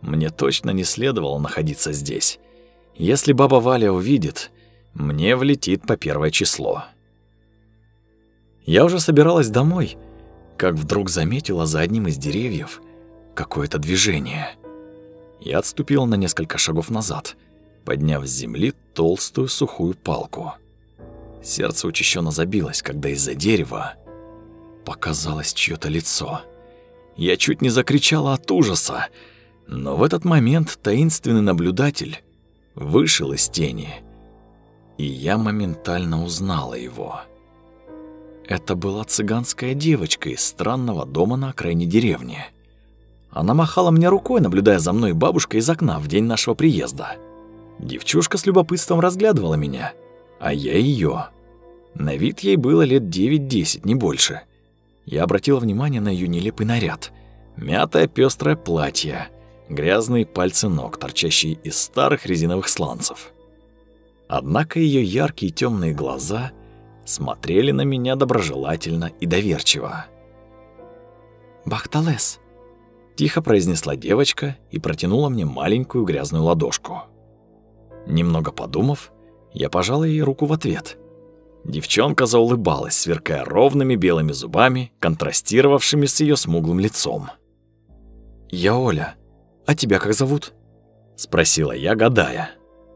Мне точно не следовало находиться здесь. Если баба Валя увидит, мне влетит по первое число. Я уже собиралась домой, как вдруг заметила за одним из деревьев какое-то движение. Я отступила на несколько шагов назад — подняв с земли толстую сухую палку. Сердце учащенно забилось, когда из-за дерева показалось чьё-то лицо. Я чуть не закричала от ужаса, но в этот момент таинственный наблюдатель вышел из тени, и я моментально узнала его. Это была цыганская девочка из странного дома на окраине деревни. Она махала мне рукой, наблюдая за мной бабушкой из окна в день нашего приезда. Девчушка с любопытством разглядывала меня, а я ее. На вид ей было лет 9-10, не больше. Я обратил внимание на ее нелепый наряд. Мятое пестрое платье, грязные пальцы ног, торчащие из старых резиновых сланцев. Однако ее яркие темные глаза смотрели на меня доброжелательно и доверчиво. «Бахталес», — тихо произнесла девочка и протянула мне маленькую грязную ладошку. Немного подумав, я пожала ей руку в ответ. Девчонка заулыбалась, сверкая ровными белыми зубами, контрастировавшими с ее смуглым лицом. «Я Оля. А тебя как зовут?» Спросила я, гадая,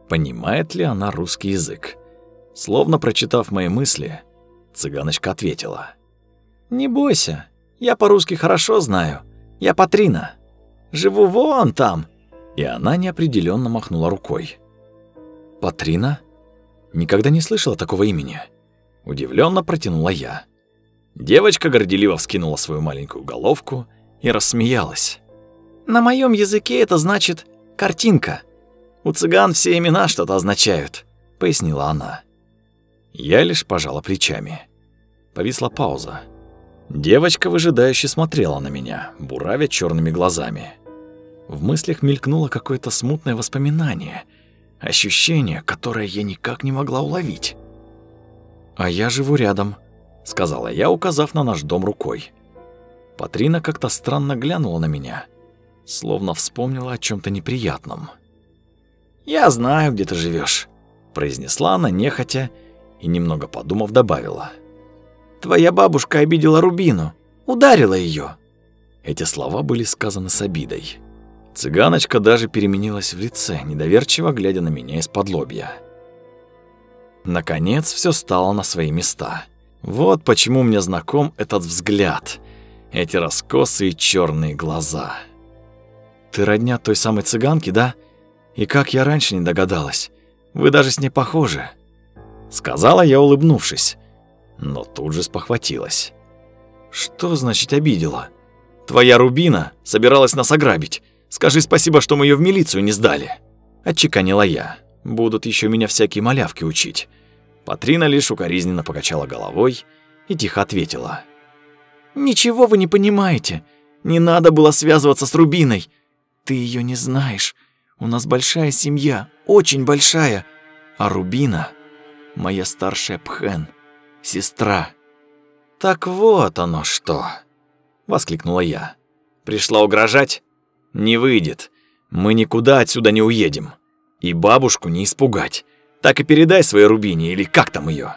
понимает ли она русский язык. Словно прочитав мои мысли, цыганочка ответила. «Не бойся, я по-русски хорошо знаю. Я Патрина. Живу вон там». И она неопределенно махнула рукой. Патрина? Никогда не слышала такого имени. Удивленно протянула я. Девочка горделиво вскинула свою маленькую головку и рассмеялась. «На моем языке это значит «картинка». У цыган все имена что-то означают», — пояснила она. Я лишь пожала плечами. Повисла пауза. Девочка выжидающе смотрела на меня, буравя черными глазами. В мыслях мелькнуло какое-то смутное воспоминание, ощущение, которое я никак не могла уловить. «А я живу рядом», — сказала я, указав на наш дом рукой. Патрина как-то странно глянула на меня, словно вспомнила о чем то неприятном. «Я знаю, где ты живешь, произнесла она нехотя и, немного подумав, добавила. «Твоя бабушка обидела Рубину, ударила ее. Эти слова были сказаны с обидой. Цыганочка даже переменилась в лице, недоверчиво глядя на меня из-под лобья. Наконец все стало на свои места. Вот почему мне знаком этот взгляд, эти раскосые черные глаза. Ты родня той самой цыганки, да? И как я раньше не догадалась. Вы даже с ней похожи. Сказала я, улыбнувшись, но тут же спохватилась. Что значит обидела? Твоя Рубина собиралась нас ограбить. Скажи спасибо, что мы ее в милицию не сдали. Отчеканила я. Будут еще меня всякие малявки учить. Патрина лишь укоризненно покачала головой и тихо ответила. «Ничего вы не понимаете. Не надо было связываться с Рубиной. Ты ее не знаешь. У нас большая семья, очень большая. А Рубина — моя старшая Пхен, сестра». «Так вот оно что!» — воскликнула я. «Пришла угрожать? Не выйдет. Мы никуда отсюда не уедем. И бабушку не испугать. Так и передай своей Рубине, или как там ее.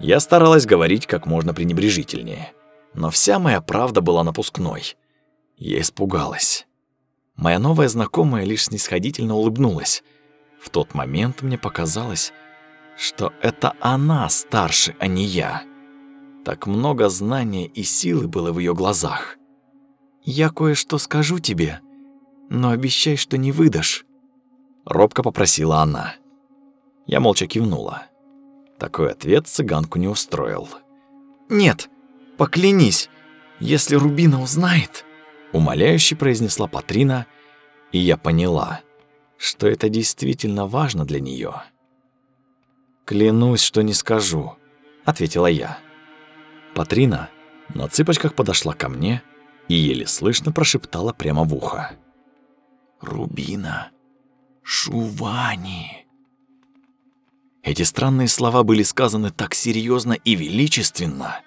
Я старалась говорить как можно пренебрежительнее. Но вся моя правда была напускной. Я испугалась. Моя новая знакомая лишь снисходительно улыбнулась. В тот момент мне показалось, что это она старше, а не я. Так много знания и силы было в ее глазах. «Я кое-что скажу тебе», но обещай, что не выдашь». Робко попросила она. Я молча кивнула. Такой ответ цыганку не устроил. «Нет, поклянись, если Рубина узнает...» Умоляюще произнесла Патрина, и я поняла, что это действительно важно для нее. «Клянусь, что не скажу», — ответила я. Патрина на цыпочках подошла ко мне и еле слышно прошептала прямо в ухо. Рубина, Шувани. Эти странные слова были сказаны так серьезно и величественно,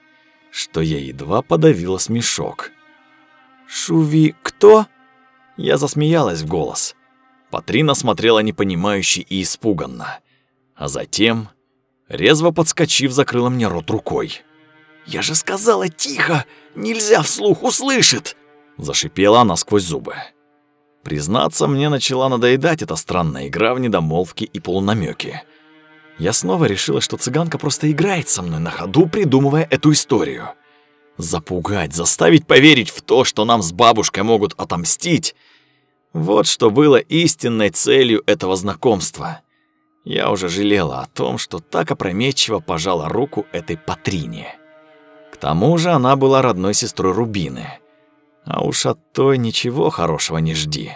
что я едва подавила смешок. «Шуви кто?» Я засмеялась в голос. Патрина смотрела непонимающе и испуганно, а затем, резво подскочив, закрыла мне рот рукой. «Я же сказала тихо! Нельзя вслух, услышит!» Зашипела она сквозь зубы. Признаться, мне начала надоедать эта странная игра в недомолвки и полунамёки. Я снова решила, что цыганка просто играет со мной на ходу, придумывая эту историю. Запугать, заставить поверить в то, что нам с бабушкой могут отомстить. Вот что было истинной целью этого знакомства. Я уже жалела о том, что так опрометчиво пожала руку этой Патрине. К тому же она была родной сестрой Рубины. А уж от той ничего хорошего не жди.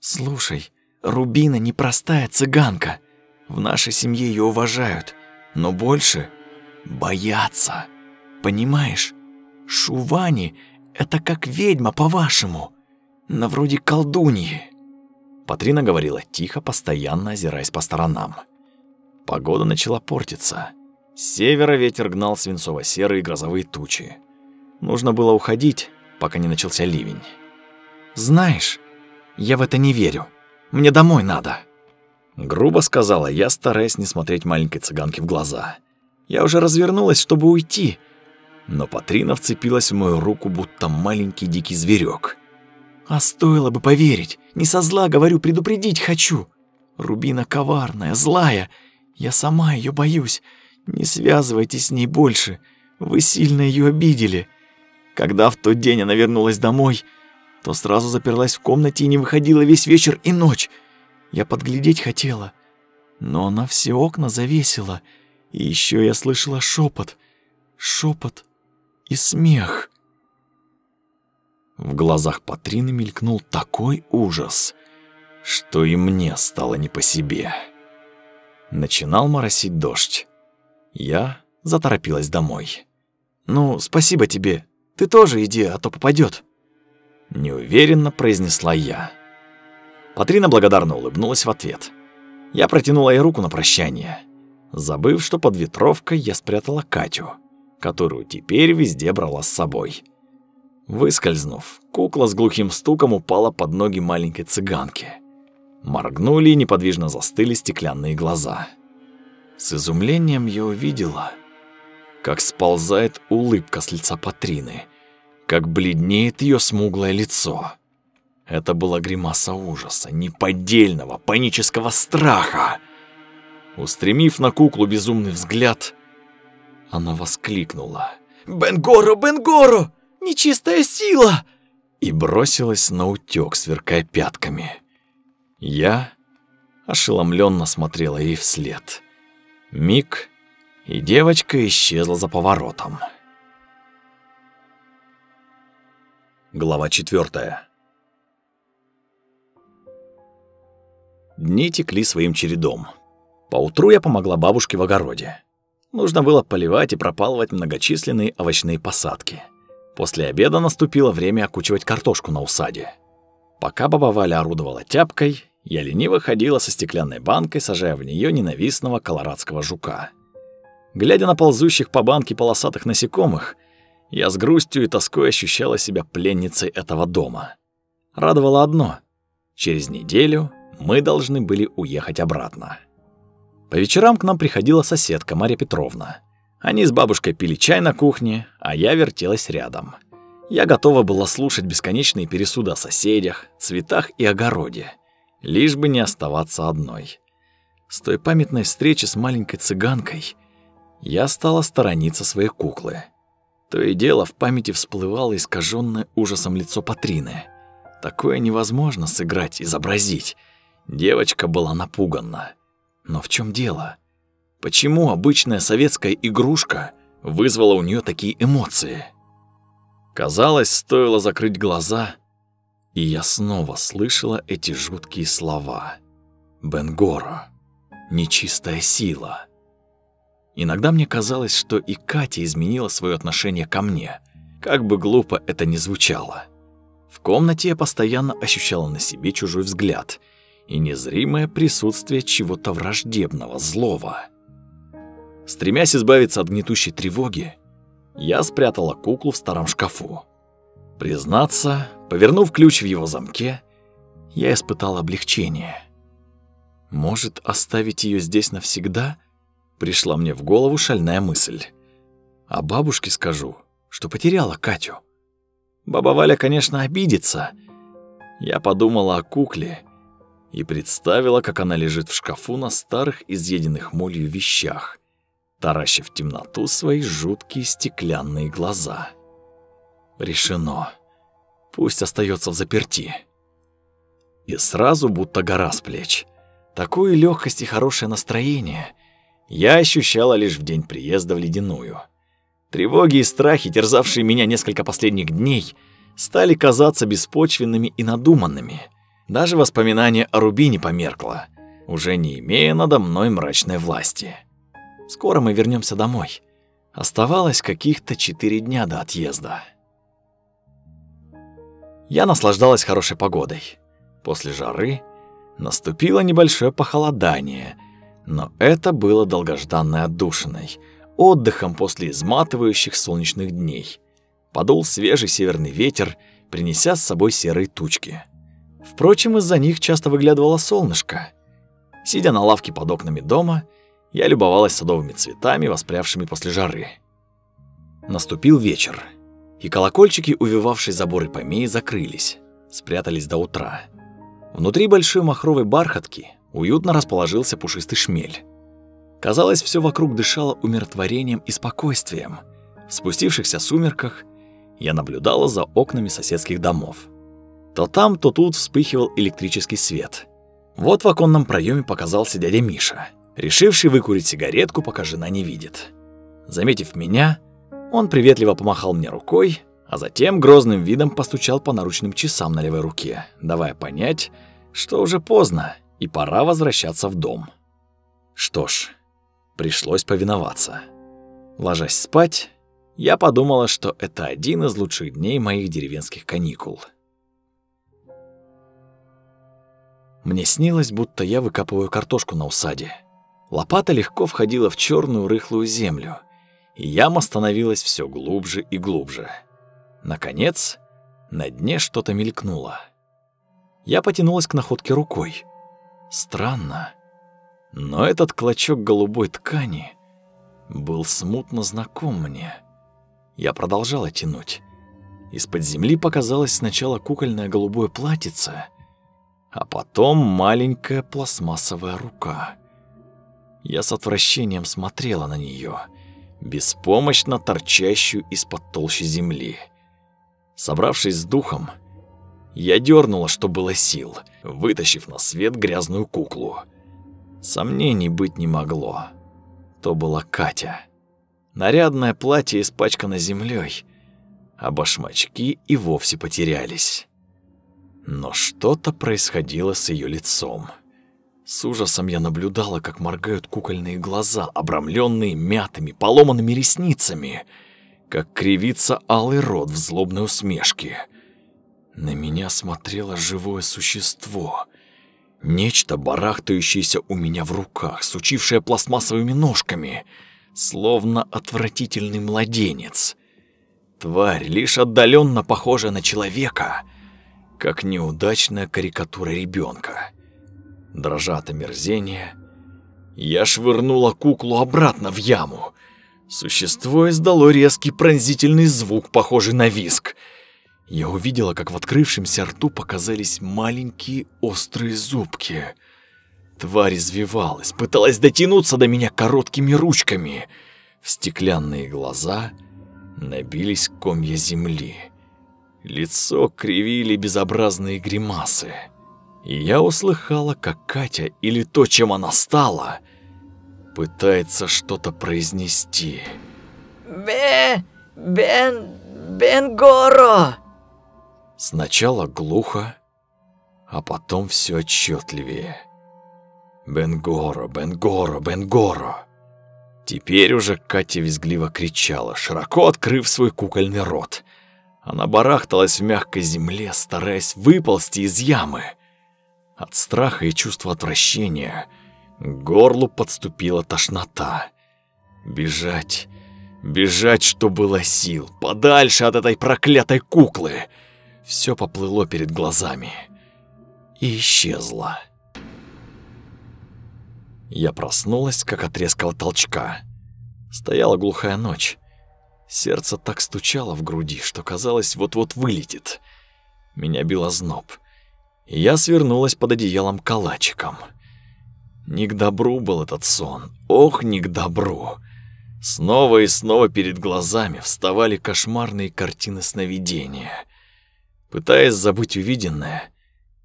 Слушай, Рубина непростая цыганка. В нашей семье ее уважают, но больше боятся. Понимаешь? Шувани — это как ведьма, по-вашему. На вроде колдуньи. Патрина говорила тихо, постоянно озираясь по сторонам. Погода начала портиться. С севера ветер гнал свинцово-серые грозовые тучи. Нужно было уходить, пока не начался ливень. «Знаешь, я в это не верю. Мне домой надо». Грубо сказала я, стараясь не смотреть маленькой цыганке в глаза. Я уже развернулась, чтобы уйти, но Патрина вцепилась в мою руку, будто маленький дикий зверек. «А стоило бы поверить. Не со зла, говорю, предупредить хочу. Рубина коварная, злая. Я сама ее боюсь. Не связывайтесь с ней больше. Вы сильно ее обидели. Когда в тот день она вернулась домой, то сразу заперлась в комнате и не выходила весь вечер и ночь. Я подглядеть хотела, но она все окна завесила И еще я слышала шепот, шепот и смех. В глазах Патрины мелькнул такой ужас, что и мне стало не по себе. Начинал моросить дождь. Я заторопилась домой. «Ну, спасибо тебе. Ты тоже иди, а то попадет. Неуверенно произнесла я. Патрина благодарно улыбнулась в ответ. Я протянула ей руку на прощание, забыв, что под ветровкой я спрятала Катю, которую теперь везде брала с собой. Выскользнув, кукла с глухим стуком упала под ноги маленькой цыганки. Моргнули и неподвижно застыли стеклянные глаза. С изумлением я увидела, как сползает улыбка с лица Патрины, как бледнеет ее смуглое лицо. Это была гримаса ужаса, неподдельного, панического страха. Устремив на куклу безумный взгляд, она воскликнула. «Бенгоро, Бенгоро! Нечистая сила!» И бросилась на утёк, сверкая пятками. Я ошеломленно смотрела ей вслед. Миг, и девочка исчезла за поворотом. Глава четвертая. Дни текли своим чередом. Поутру я помогла бабушке в огороде. Нужно было поливать и пропалывать многочисленные овощные посадки. После обеда наступило время окучивать картошку на усаде. Пока баба Валя орудовала тяпкой, я лениво ходила со стеклянной банкой, сажая в нее ненавистного колорадского жука. Глядя на ползущих по банке полосатых насекомых, я с грустью и тоской ощущала себя пленницей этого дома. Радовало одно — через неделю мы должны были уехать обратно. По вечерам к нам приходила соседка Марья Петровна. Они с бабушкой пили чай на кухне, а я вертелась рядом. Я готова была слушать бесконечные пересуды о соседях, цветах и огороде, лишь бы не оставаться одной. С той памятной встречи с маленькой цыганкой я стала сторониться своей куклы. То и дело в памяти всплывало искаженное ужасом лицо Патрины. Такое невозможно сыграть, изобразить. Девочка была напугана. Но в чем дело? Почему обычная советская игрушка вызвала у нее такие эмоции? Казалось, стоило закрыть глаза, и я снова слышала эти жуткие слова. Бенгоро. Нечистая сила. Иногда мне казалось, что и Катя изменила свое отношение ко мне, как бы глупо это ни звучало. В комнате я постоянно ощущала на себе чужой взгляд — и незримое присутствие чего-то враждебного, злого. Стремясь избавиться от гнетущей тревоги, я спрятала куклу в старом шкафу. Признаться, повернув ключ в его замке, я испытала облегчение. Может, оставить ее здесь навсегда? Пришла мне в голову шальная мысль. А бабушке скажу, что потеряла Катю. Баба Валя, конечно, обидится. Я подумала о кукле и представила, как она лежит в шкафу на старых изъеденных молью вещах, таращив в темноту свои жуткие стеклянные глаза. Решено. Пусть остается в заперти. И сразу будто гора с плеч. Такую легкость и хорошее настроение я ощущала лишь в день приезда в Ледяную. Тревоги и страхи, терзавшие меня несколько последних дней, стали казаться беспочвенными и надуманными — даже воспоминание о Рубине померкло, уже не имея надо мной мрачной власти. Скоро мы вернемся домой. Оставалось каких-то четыре дня до отъезда. Я наслаждалась хорошей погодой. После жары наступило небольшое похолодание, но это было долгожданной отдушиной, отдыхом после изматывающих солнечных дней. Подул свежий северный ветер, принеся с собой серые тучки. Впрочем, из-за них часто выглядывало солнышко. Сидя на лавке под окнами дома, я любовалась садовыми цветами, воспрявшими после жары. Наступил вечер, и колокольчики, увивавшие заборы помеи, закрылись, спрятались до утра. Внутри большой махровой бархатки уютно расположился пушистый шмель. Казалось, все вокруг дышало умиротворением и спокойствием. В спустившихся сумерках я наблюдала за окнами соседских домов. То там, то тут вспыхивал электрический свет. Вот в оконном проеме показался дядя Миша. решивший выкурить сигаретку, пока жена не видит. Заметив меня, он приветливо помахал мне рукой, а затем грозным видом постучал по наручным часам на левой руке, давая понять, что уже поздно и пора возвращаться в дом. Что ж, пришлось повиноваться. Ложась спать, я подумала, что это один из лучших дней моих деревенских каникул. Мне снилось, будто я выкапываю картошку на усаде. Лопата легко входила в черную рыхлую землю, и яма становилась все глубже и глубже. Наконец, на дне что-то мелькнуло. Я потянулась к находке рукой. Странно, но этот клочок голубой ткани был смутно знаком мне. Я продолжала тянуть. Из-под земли показалось сначала кукольное голубое платьице, а потом маленькая пластмассовая рука. Я с отвращением смотрела на нее, беспомощно торчащую из-под толщи земли. Собравшись с духом, я дернула, что было сил, вытащив на свет грязную куклу. Сомнений быть не могло. То была Катя. Нарядное платье испачкано землей, а башмачки и вовсе потерялись. Но что-то происходило с ее лицом. С ужасом я наблюдала, как моргают кукольные глаза, обрамленные мятыми, поломанными ресницами, как кривится алый рот в злобной усмешке. На меня смотрело живое существо. Нечто, барахтающееся у меня в руках, сучившее пластмассовыми ножками, словно отвратительный младенец. Тварь, лишь отдаленно похожая на человека — как неудачная карикатура ребенка. Дрожа от омерзения, я швырнула куклу обратно в яму. Существо издало резкий пронзительный звук, похожий на виск. Я увидела, как в открывшемся рту показались маленькие острые зубки. Тварь извивалась, пыталась дотянуться до меня короткими ручками. В стеклянные глаза набились комья земли. Лицо кривили безобразные гримасы. И я услыхала, как Катя, или то, чем она стала, пытается что-то произнести. «Бе... Бен... Бенгоро!» Сначала глухо, а потом все отчетливее. «Бенгоро, Бенгоро, Бенгоро!» Теперь уже Катя визгливо кричала, широко открыв свой кукольный рот. Она барахталась в мягкой земле, стараясь выползти из ямы. От страха и чувства отвращения к горлу подступила тошнота. Бежать, бежать, что было сил, подальше от этой проклятой куклы. Все поплыло перед глазами и исчезло. Я проснулась, как от резкого толчка. Стояла глухая ночь. Сердце так стучало в груди, что казалось, вот-вот вылетит. Меня било зноб. Я свернулась под одеялом калачиком. Не к добру был этот сон. Ох, не к добру. Снова и снова перед глазами вставали кошмарные картины сновидения. Пытаясь забыть увиденное,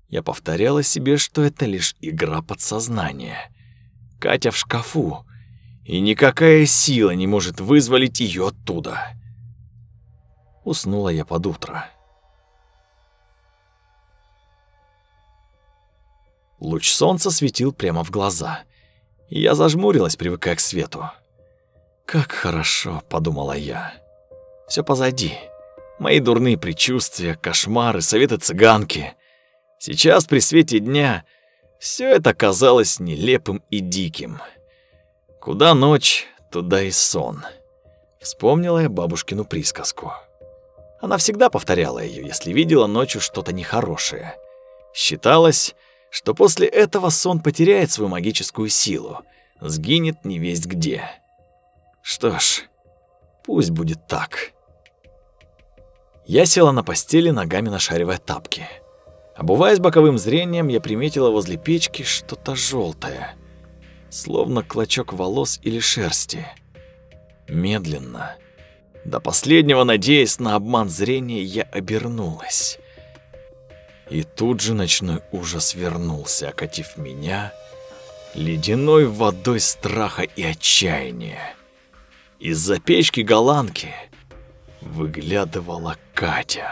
я повторяла себе, что это лишь игра подсознания. Катя в шкафу, и никакая сила не может вызволить ее оттуда. Уснула я под утро. Луч солнца светил прямо в глаза, и я зажмурилась, привыкая к свету. «Как хорошо», — подумала я. Все позади. Мои дурные предчувствия, кошмары, советы цыганки. Сейчас при свете дня все это казалось нелепым и диким. Куда ночь, туда и сон. Вспомнила я бабушкину присказку. Она всегда повторяла ее, если видела ночью что-то нехорошее. Считалось, что после этого сон потеряет свою магическую силу, сгинет невесть где. Что ж, пусть будет так. Я села на постели, ногами нашаривая тапки. Обуваясь боковым зрением, я приметила возле печки что-то желтое словно клочок волос или шерсти. Медленно, до последнего надеясь на обман зрения, я обернулась. И тут же ночной ужас вернулся, окатив меня ледяной водой страха и отчаяния. Из-за печки голландки выглядывала Катя.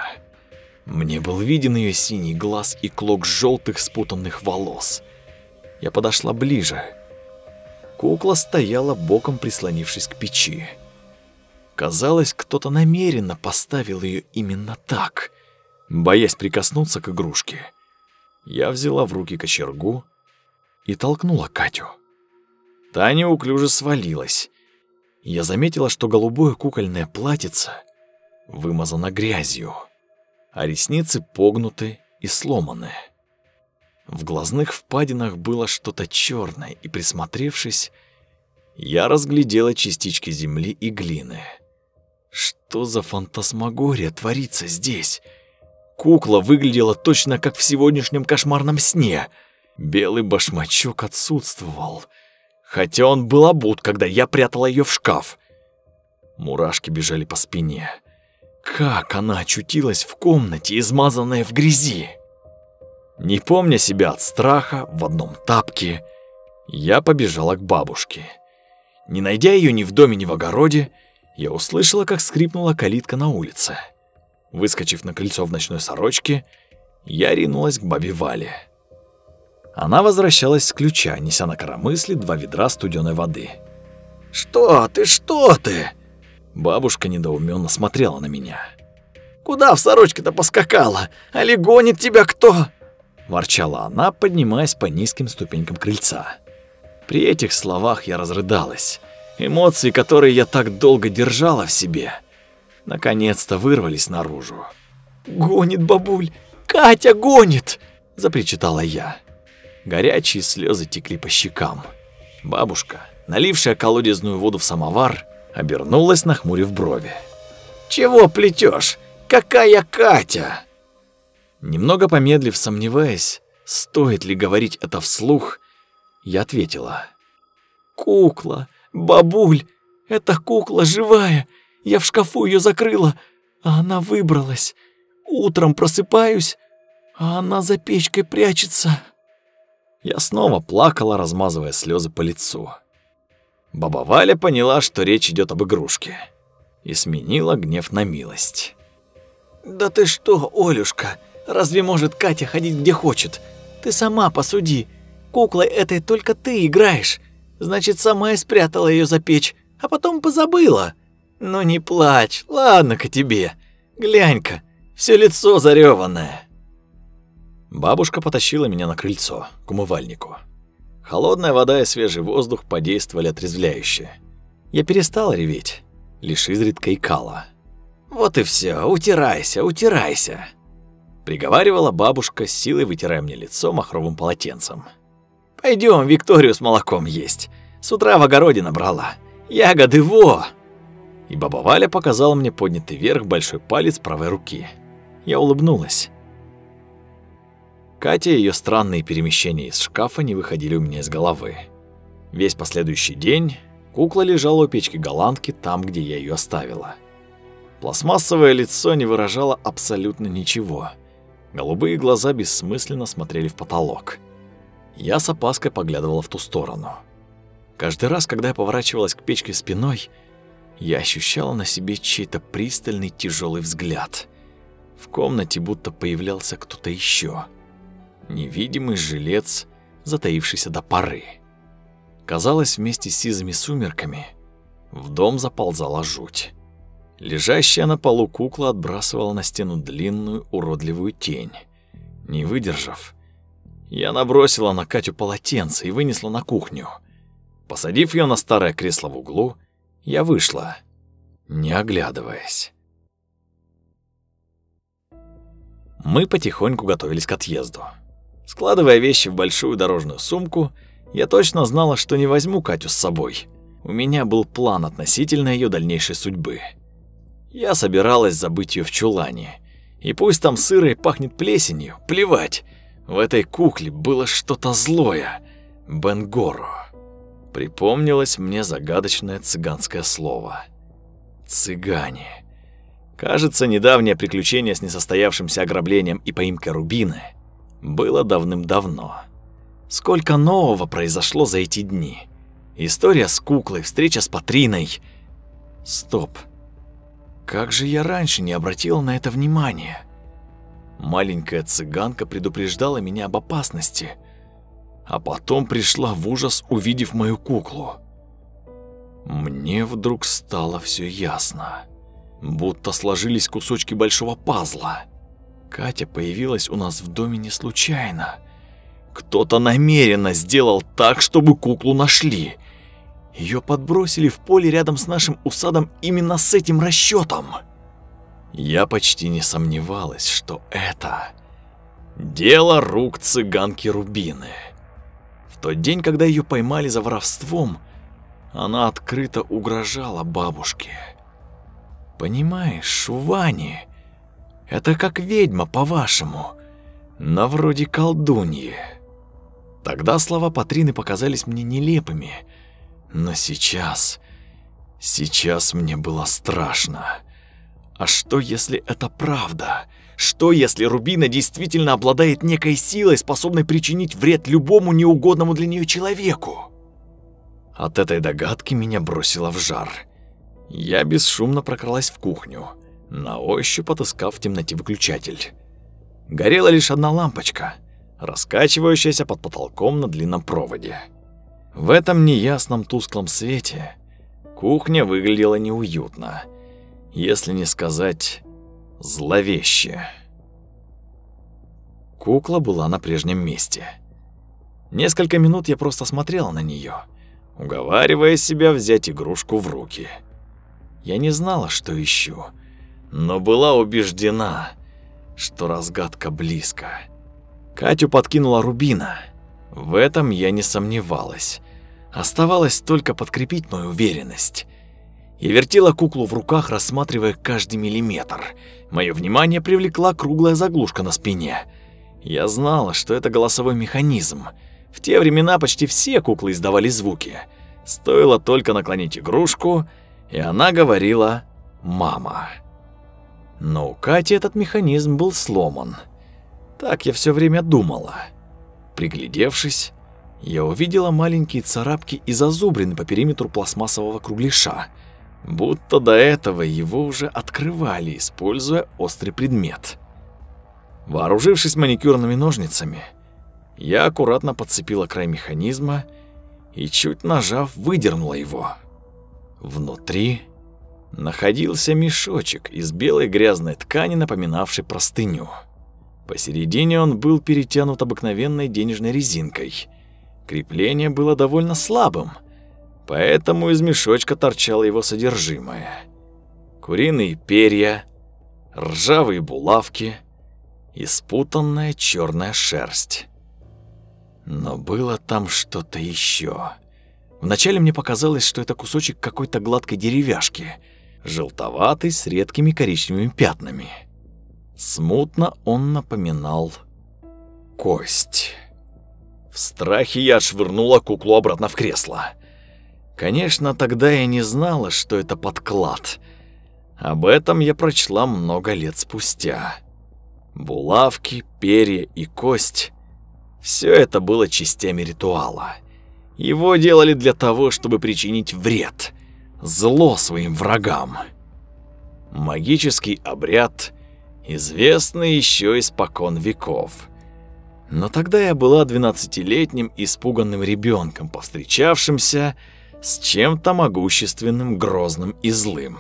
Мне был виден ее синий глаз и клок желтых спутанных волос. Я подошла ближе. Кукла стояла боком, прислонившись к печи. Казалось, кто-то намеренно поставил ее именно так, боясь прикоснуться к игрушке. Я взяла в руки кочергу и толкнула Катю. Та неуклюже свалилась. Я заметила, что голубое кукольное платьице вымазано грязью, а ресницы погнуты и сломаны. В глазных впадинах было что-то черное, и присмотревшись, я разглядела частички земли и глины. Что за фантасмагория творится здесь? Кукла выглядела точно как в сегодняшнем кошмарном сне. Белый башмачок отсутствовал, хотя он был обут, когда я прятала ее в шкаф. Мурашки бежали по спине. Как она очутилась в комнате, измазанная в грязи? Не помня себя от страха, в одном тапке, я побежала к бабушке. Не найдя ее ни в доме, ни в огороде, я услышала, как скрипнула калитка на улице. Выскочив на крыльцо в ночной сорочке, я ринулась к бабе Вале. Она возвращалась с ключа, неся на коромысле два ведра студеной воды. «Что ты, что ты?» Бабушка недоуменно смотрела на меня. «Куда в сорочке-то поскакала? Али гонит тебя кто?» Ворчала она, поднимаясь по низким ступенькам крыльца. При этих словах я разрыдалась. Эмоции, которые я так долго держала в себе, наконец-то вырвались наружу. «Гонит бабуль! Катя гонит!» – запричитала я. Горячие слезы текли по щекам. Бабушка, налившая колодезную воду в самовар, обернулась, нахмурив брови. «Чего плетешь? Какая Катя?» Немного помедлив, сомневаясь, стоит ли говорить это вслух, я ответила. «Кукла, бабуль, эта кукла живая. Я в шкафу ее закрыла, а она выбралась. Утром просыпаюсь, а она за печкой прячется». Я снова плакала, размазывая слезы по лицу. Баба Валя поняла, что речь идет об игрушке, и сменила гнев на милость. «Да ты что, Олюшка, Разве может Катя ходить где хочет? Ты сама посуди. Куклой этой только ты играешь. Значит, сама и спрятала ее за печь, а потом позабыла. Ну не плачь, ладно-ка тебе. Глянь-ка, все лицо зареванное. Бабушка потащила меня на крыльцо, к умывальнику. Холодная вода и свежий воздух подействовали отрезвляюще. Я перестала реветь, лишь изредка икала. «Вот и все, утирайся, утирайся», приговаривала бабушка, с силой вытирая мне лицо махровым полотенцем. Пойдем, Викторию с молоком есть. С утра в огороде набрала. Ягоды во!» И баба Валя показала мне поднятый вверх большой палец правой руки. Я улыбнулась. Катя и её странные перемещения из шкафа не выходили у меня из головы. Весь последующий день кукла лежала у печки голландки там, где я её оставила. Пластмассовое лицо не выражало абсолютно ничего – Голубые глаза бессмысленно смотрели в потолок. Я с опаской поглядывала в ту сторону. Каждый раз, когда я поворачивалась к печке спиной, я ощущала на себе чей-то пристальный тяжелый взгляд. В комнате будто появлялся кто-то еще. Невидимый жилец, затаившийся до поры. Казалось, вместе с сизыми сумерками в дом заползала жуть. Лежащая на полу кукла отбрасывала на стену длинную уродливую тень. Не выдержав, я набросила на Катю полотенце и вынесла на кухню. Посадив ее на старое кресло в углу, я вышла, не оглядываясь. Мы потихоньку готовились к отъезду. Складывая вещи в большую дорожную сумку, я точно знала, что не возьму Катю с собой. У меня был план относительно ее дальнейшей судьбы — я собиралась забыть ее в чулане. И пусть там сыро и пахнет плесенью, плевать. В этой кукле было что-то злое. Бенгоро. Припомнилось мне загадочное цыганское слово. Цыгане. Кажется, недавнее приключение с несостоявшимся ограблением и поимкой рубины было давным-давно. Сколько нового произошло за эти дни. История с куклой, встреча с Патриной. Стоп. Как же я раньше не обратил на это внимания? Маленькая цыганка предупреждала меня об опасности, а потом пришла в ужас, увидев мою куклу. Мне вдруг стало все ясно. Будто сложились кусочки большого пазла. Катя появилась у нас в доме не случайно. Кто-то намеренно сделал так, чтобы куклу нашли. Ее подбросили в поле рядом с нашим усадом именно с этим расчетом. Я почти не сомневалась, что это дело рук цыганки Рубины. В тот день, когда ее поймали за воровством, она открыто угрожала бабушке. Понимаешь, Шувани, это как ведьма, по-вашему, но вроде колдуньи. Тогда слова Патрины показались мне нелепыми, но сейчас... Сейчас мне было страшно. А что, если это правда? Что, если Рубина действительно обладает некой силой, способной причинить вред любому неугодному для нее человеку? От этой догадки меня бросило в жар. Я бесшумно прокралась в кухню, на ощупь отыскав в темноте выключатель. Горела лишь одна лампочка, раскачивающаяся под потолком на длинном проводе. В этом неясном тусклом свете кухня выглядела неуютно, если не сказать зловеще. Кукла была на прежнем месте. Несколько минут я просто смотрела на нее, уговаривая себя взять игрушку в руки – я не знала, что ищу, но была убеждена, что разгадка близко. Катю подкинула Рубина. В этом я не сомневалась. Оставалось только подкрепить мою уверенность. Я вертела куклу в руках, рассматривая каждый миллиметр. Мое внимание привлекла круглая заглушка на спине. Я знала, что это голосовой механизм. В те времена почти все куклы издавали звуки. Стоило только наклонить игрушку, и она говорила «мама». Но у Кати этот механизм был сломан. Так я все время думала. Приглядевшись, я увидела маленькие царапки и зазубрины по периметру пластмассового кругляша, будто до этого его уже открывали, используя острый предмет. Вооружившись маникюрными ножницами, я аккуратно подцепила край механизма и, чуть нажав, выдернула его. Внутри находился мешочек из белой грязной ткани, напоминавшей простыню. Посередине он был перетянут обыкновенной денежной резинкой. Крепление было довольно слабым, поэтому из мешочка торчало его содержимое. Куриные перья, ржавые булавки и спутанная черная шерсть. Но было там что-то еще. Вначале мне показалось, что это кусочек какой-то гладкой деревяшки, желтоватый с редкими коричневыми пятнами. Смутно он напоминал кость. В страхе я отшвырнула куклу обратно в кресло. Конечно, тогда я не знала, что это подклад. Об этом я прочла много лет спустя. Булавки, перья и кость — все это было частями ритуала. Его делали для того, чтобы причинить вред, зло своим врагам. Магический обряд, известный еще испокон веков. Но тогда я была двенадцатилетним испуганным ребенком, повстречавшимся с чем-то могущественным, грозным и злым.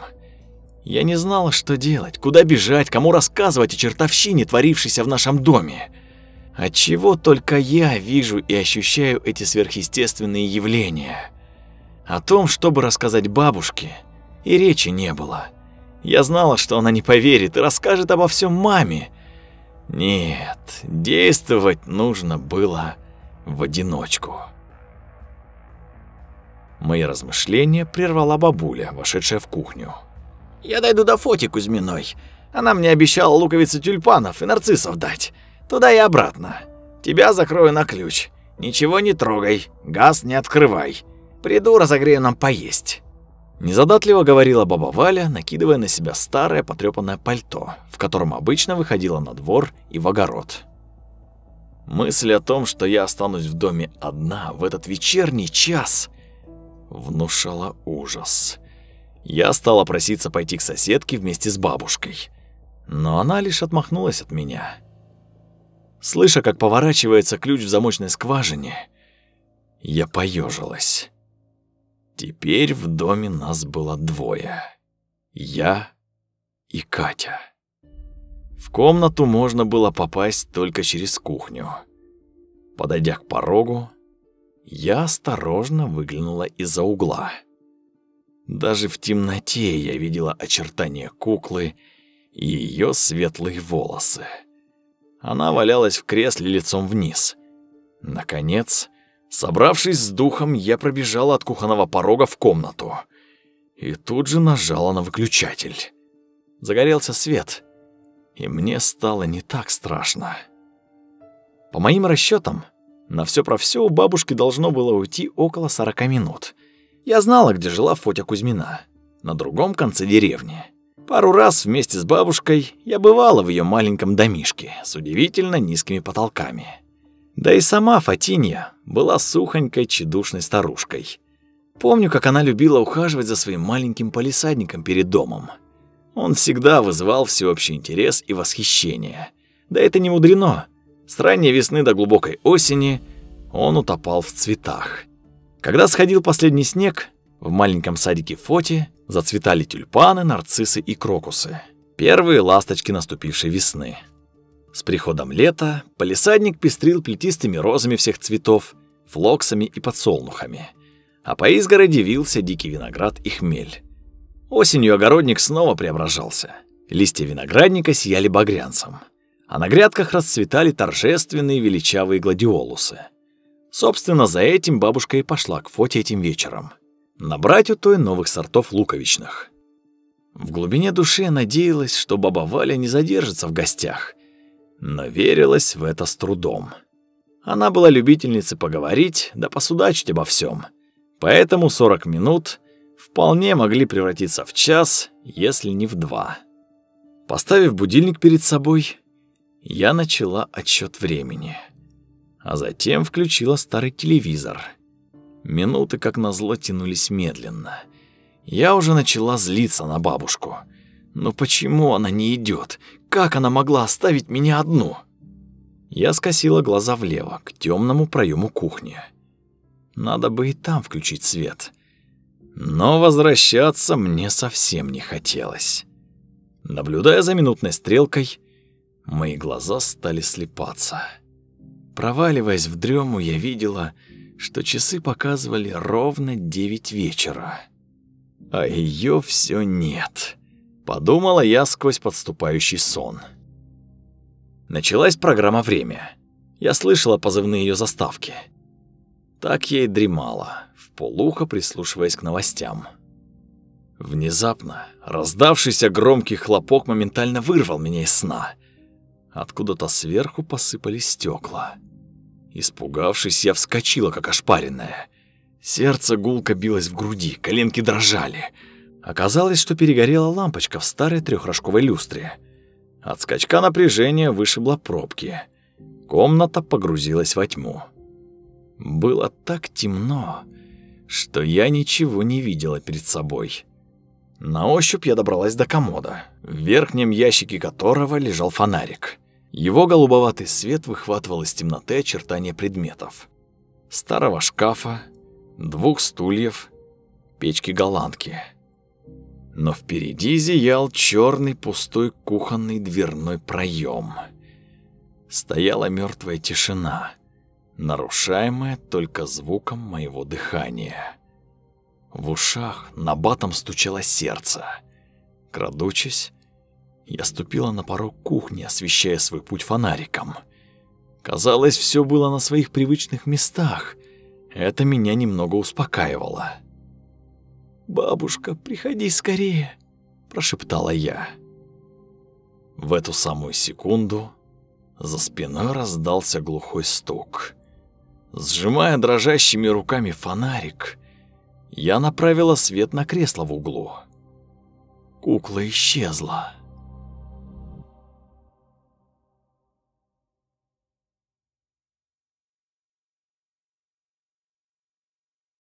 Я не знала, что делать, куда бежать, кому рассказывать о чертовщине, творившейся в нашем доме. Отчего только я вижу и ощущаю эти сверхъестественные явления? О том, чтобы рассказать бабушке, и речи не было. Я знала, что она не поверит и расскажет обо всем маме. Нет, действовать нужно было в одиночку. Мои размышления прервала бабуля, вошедшая в кухню. «Я дойду до Фоти Кузьминой. Она мне обещала луковицы тюльпанов и нарциссов дать. Туда и обратно. Тебя закрою на ключ. Ничего не трогай, газ не открывай. Приду, разогрею нам поесть». Незадатливо говорила баба Валя, накидывая на себя старое потрёпанное пальто, в котором обычно выходила на двор и в огород. Мысль о том, что я останусь в доме одна в этот вечерний час, внушала ужас. Я стала проситься пойти к соседке вместе с бабушкой, но она лишь отмахнулась от меня. Слыша, как поворачивается ключ в замочной скважине, я поежилась. Теперь в доме нас было двое. Я и Катя. В комнату можно было попасть только через кухню. Подойдя к порогу, я осторожно выглянула из-за угла. Даже в темноте я видела очертания куклы и ее светлые волосы. Она валялась в кресле лицом вниз. Наконец, собравшись с духом, я пробежала от кухонного порога в комнату и тут же нажала на выключатель. Загорелся свет, и мне стало не так страшно. По моим расчетам, на все про все у бабушки должно было уйти около 40 минут. Я знала, где жила Фотя Кузьмина, на другом конце деревни. Пару раз вместе с бабушкой я бывала в ее маленьком домишке с удивительно низкими потолками. Да и сама Фатинья была сухонькой, чедушной старушкой. Помню, как она любила ухаживать за своим маленьким полисадником перед домом. Он всегда вызывал всеобщий интерес и восхищение. Да это не мудрено. С ранней весны до глубокой осени он утопал в цветах. Когда сходил последний снег, в маленьком садике Фоти зацветали тюльпаны, нарциссы и крокусы. Первые ласточки наступившей весны. С приходом лета полисадник пестрил плетистыми розами всех цветов, флоксами и подсолнухами. А по изгороди вился дикий виноград и хмель. Осенью огородник снова преображался. Листья виноградника сияли багрянцем. А на грядках расцветали торжественные величавые гладиолусы. Собственно, за этим бабушка и пошла к Фоте этим вечером набрать у той новых сортов луковичных. В глубине души надеялась, что баба Валя не задержится в гостях, но верилась в это с трудом. Она была любительницей поговорить да посудачить обо всем, поэтому 40 минут вполне могли превратиться в час, если не в два. Поставив будильник перед собой, я начала отсчет времени, а затем включила старый телевизор — Минуты, как назло, тянулись медленно. Я уже начала злиться на бабушку. Но почему она не идет? Как она могла оставить меня одну? Я скосила глаза влево, к темному проему кухни. Надо бы и там включить свет. Но возвращаться мне совсем не хотелось. Наблюдая за минутной стрелкой, мои глаза стали слепаться. Проваливаясь в дрему, я видела, что часы показывали ровно девять вечера. А ее все нет. Подумала я сквозь подступающий сон. Началась программа «Время». Я слышала позывные ее заставки. Так я и дремала, в полухо прислушиваясь к новостям. Внезапно раздавшийся громкий хлопок моментально вырвал меня из сна. Откуда-то сверху посыпались стекла. Испугавшись, я вскочила, как ошпаренная. Сердце гулко билось в груди, коленки дрожали. Оказалось, что перегорела лампочка в старой трехрожковой люстре. От скачка напряжения вышибло пробки. Комната погрузилась во тьму. Было так темно, что я ничего не видела перед собой. На ощупь я добралась до комода, в верхнем ящике которого лежал фонарик. Его голубоватый свет выхватывал из темноты очертания предметов. Старого шкафа, двух стульев, печки-голландки. Но впереди зиял черный пустой кухонный дверной проем. Стояла мертвая тишина, нарушаемая только звуком моего дыхания. В ушах набатом стучало сердце. Крадучись, я ступила на порог кухни, освещая свой путь фонариком. Казалось, все было на своих привычных местах. Это меня немного успокаивало. «Бабушка, приходи скорее», – прошептала я. В эту самую секунду за спиной раздался глухой стук. Сжимая дрожащими руками фонарик, я направила свет на кресло в углу. Кукла исчезла.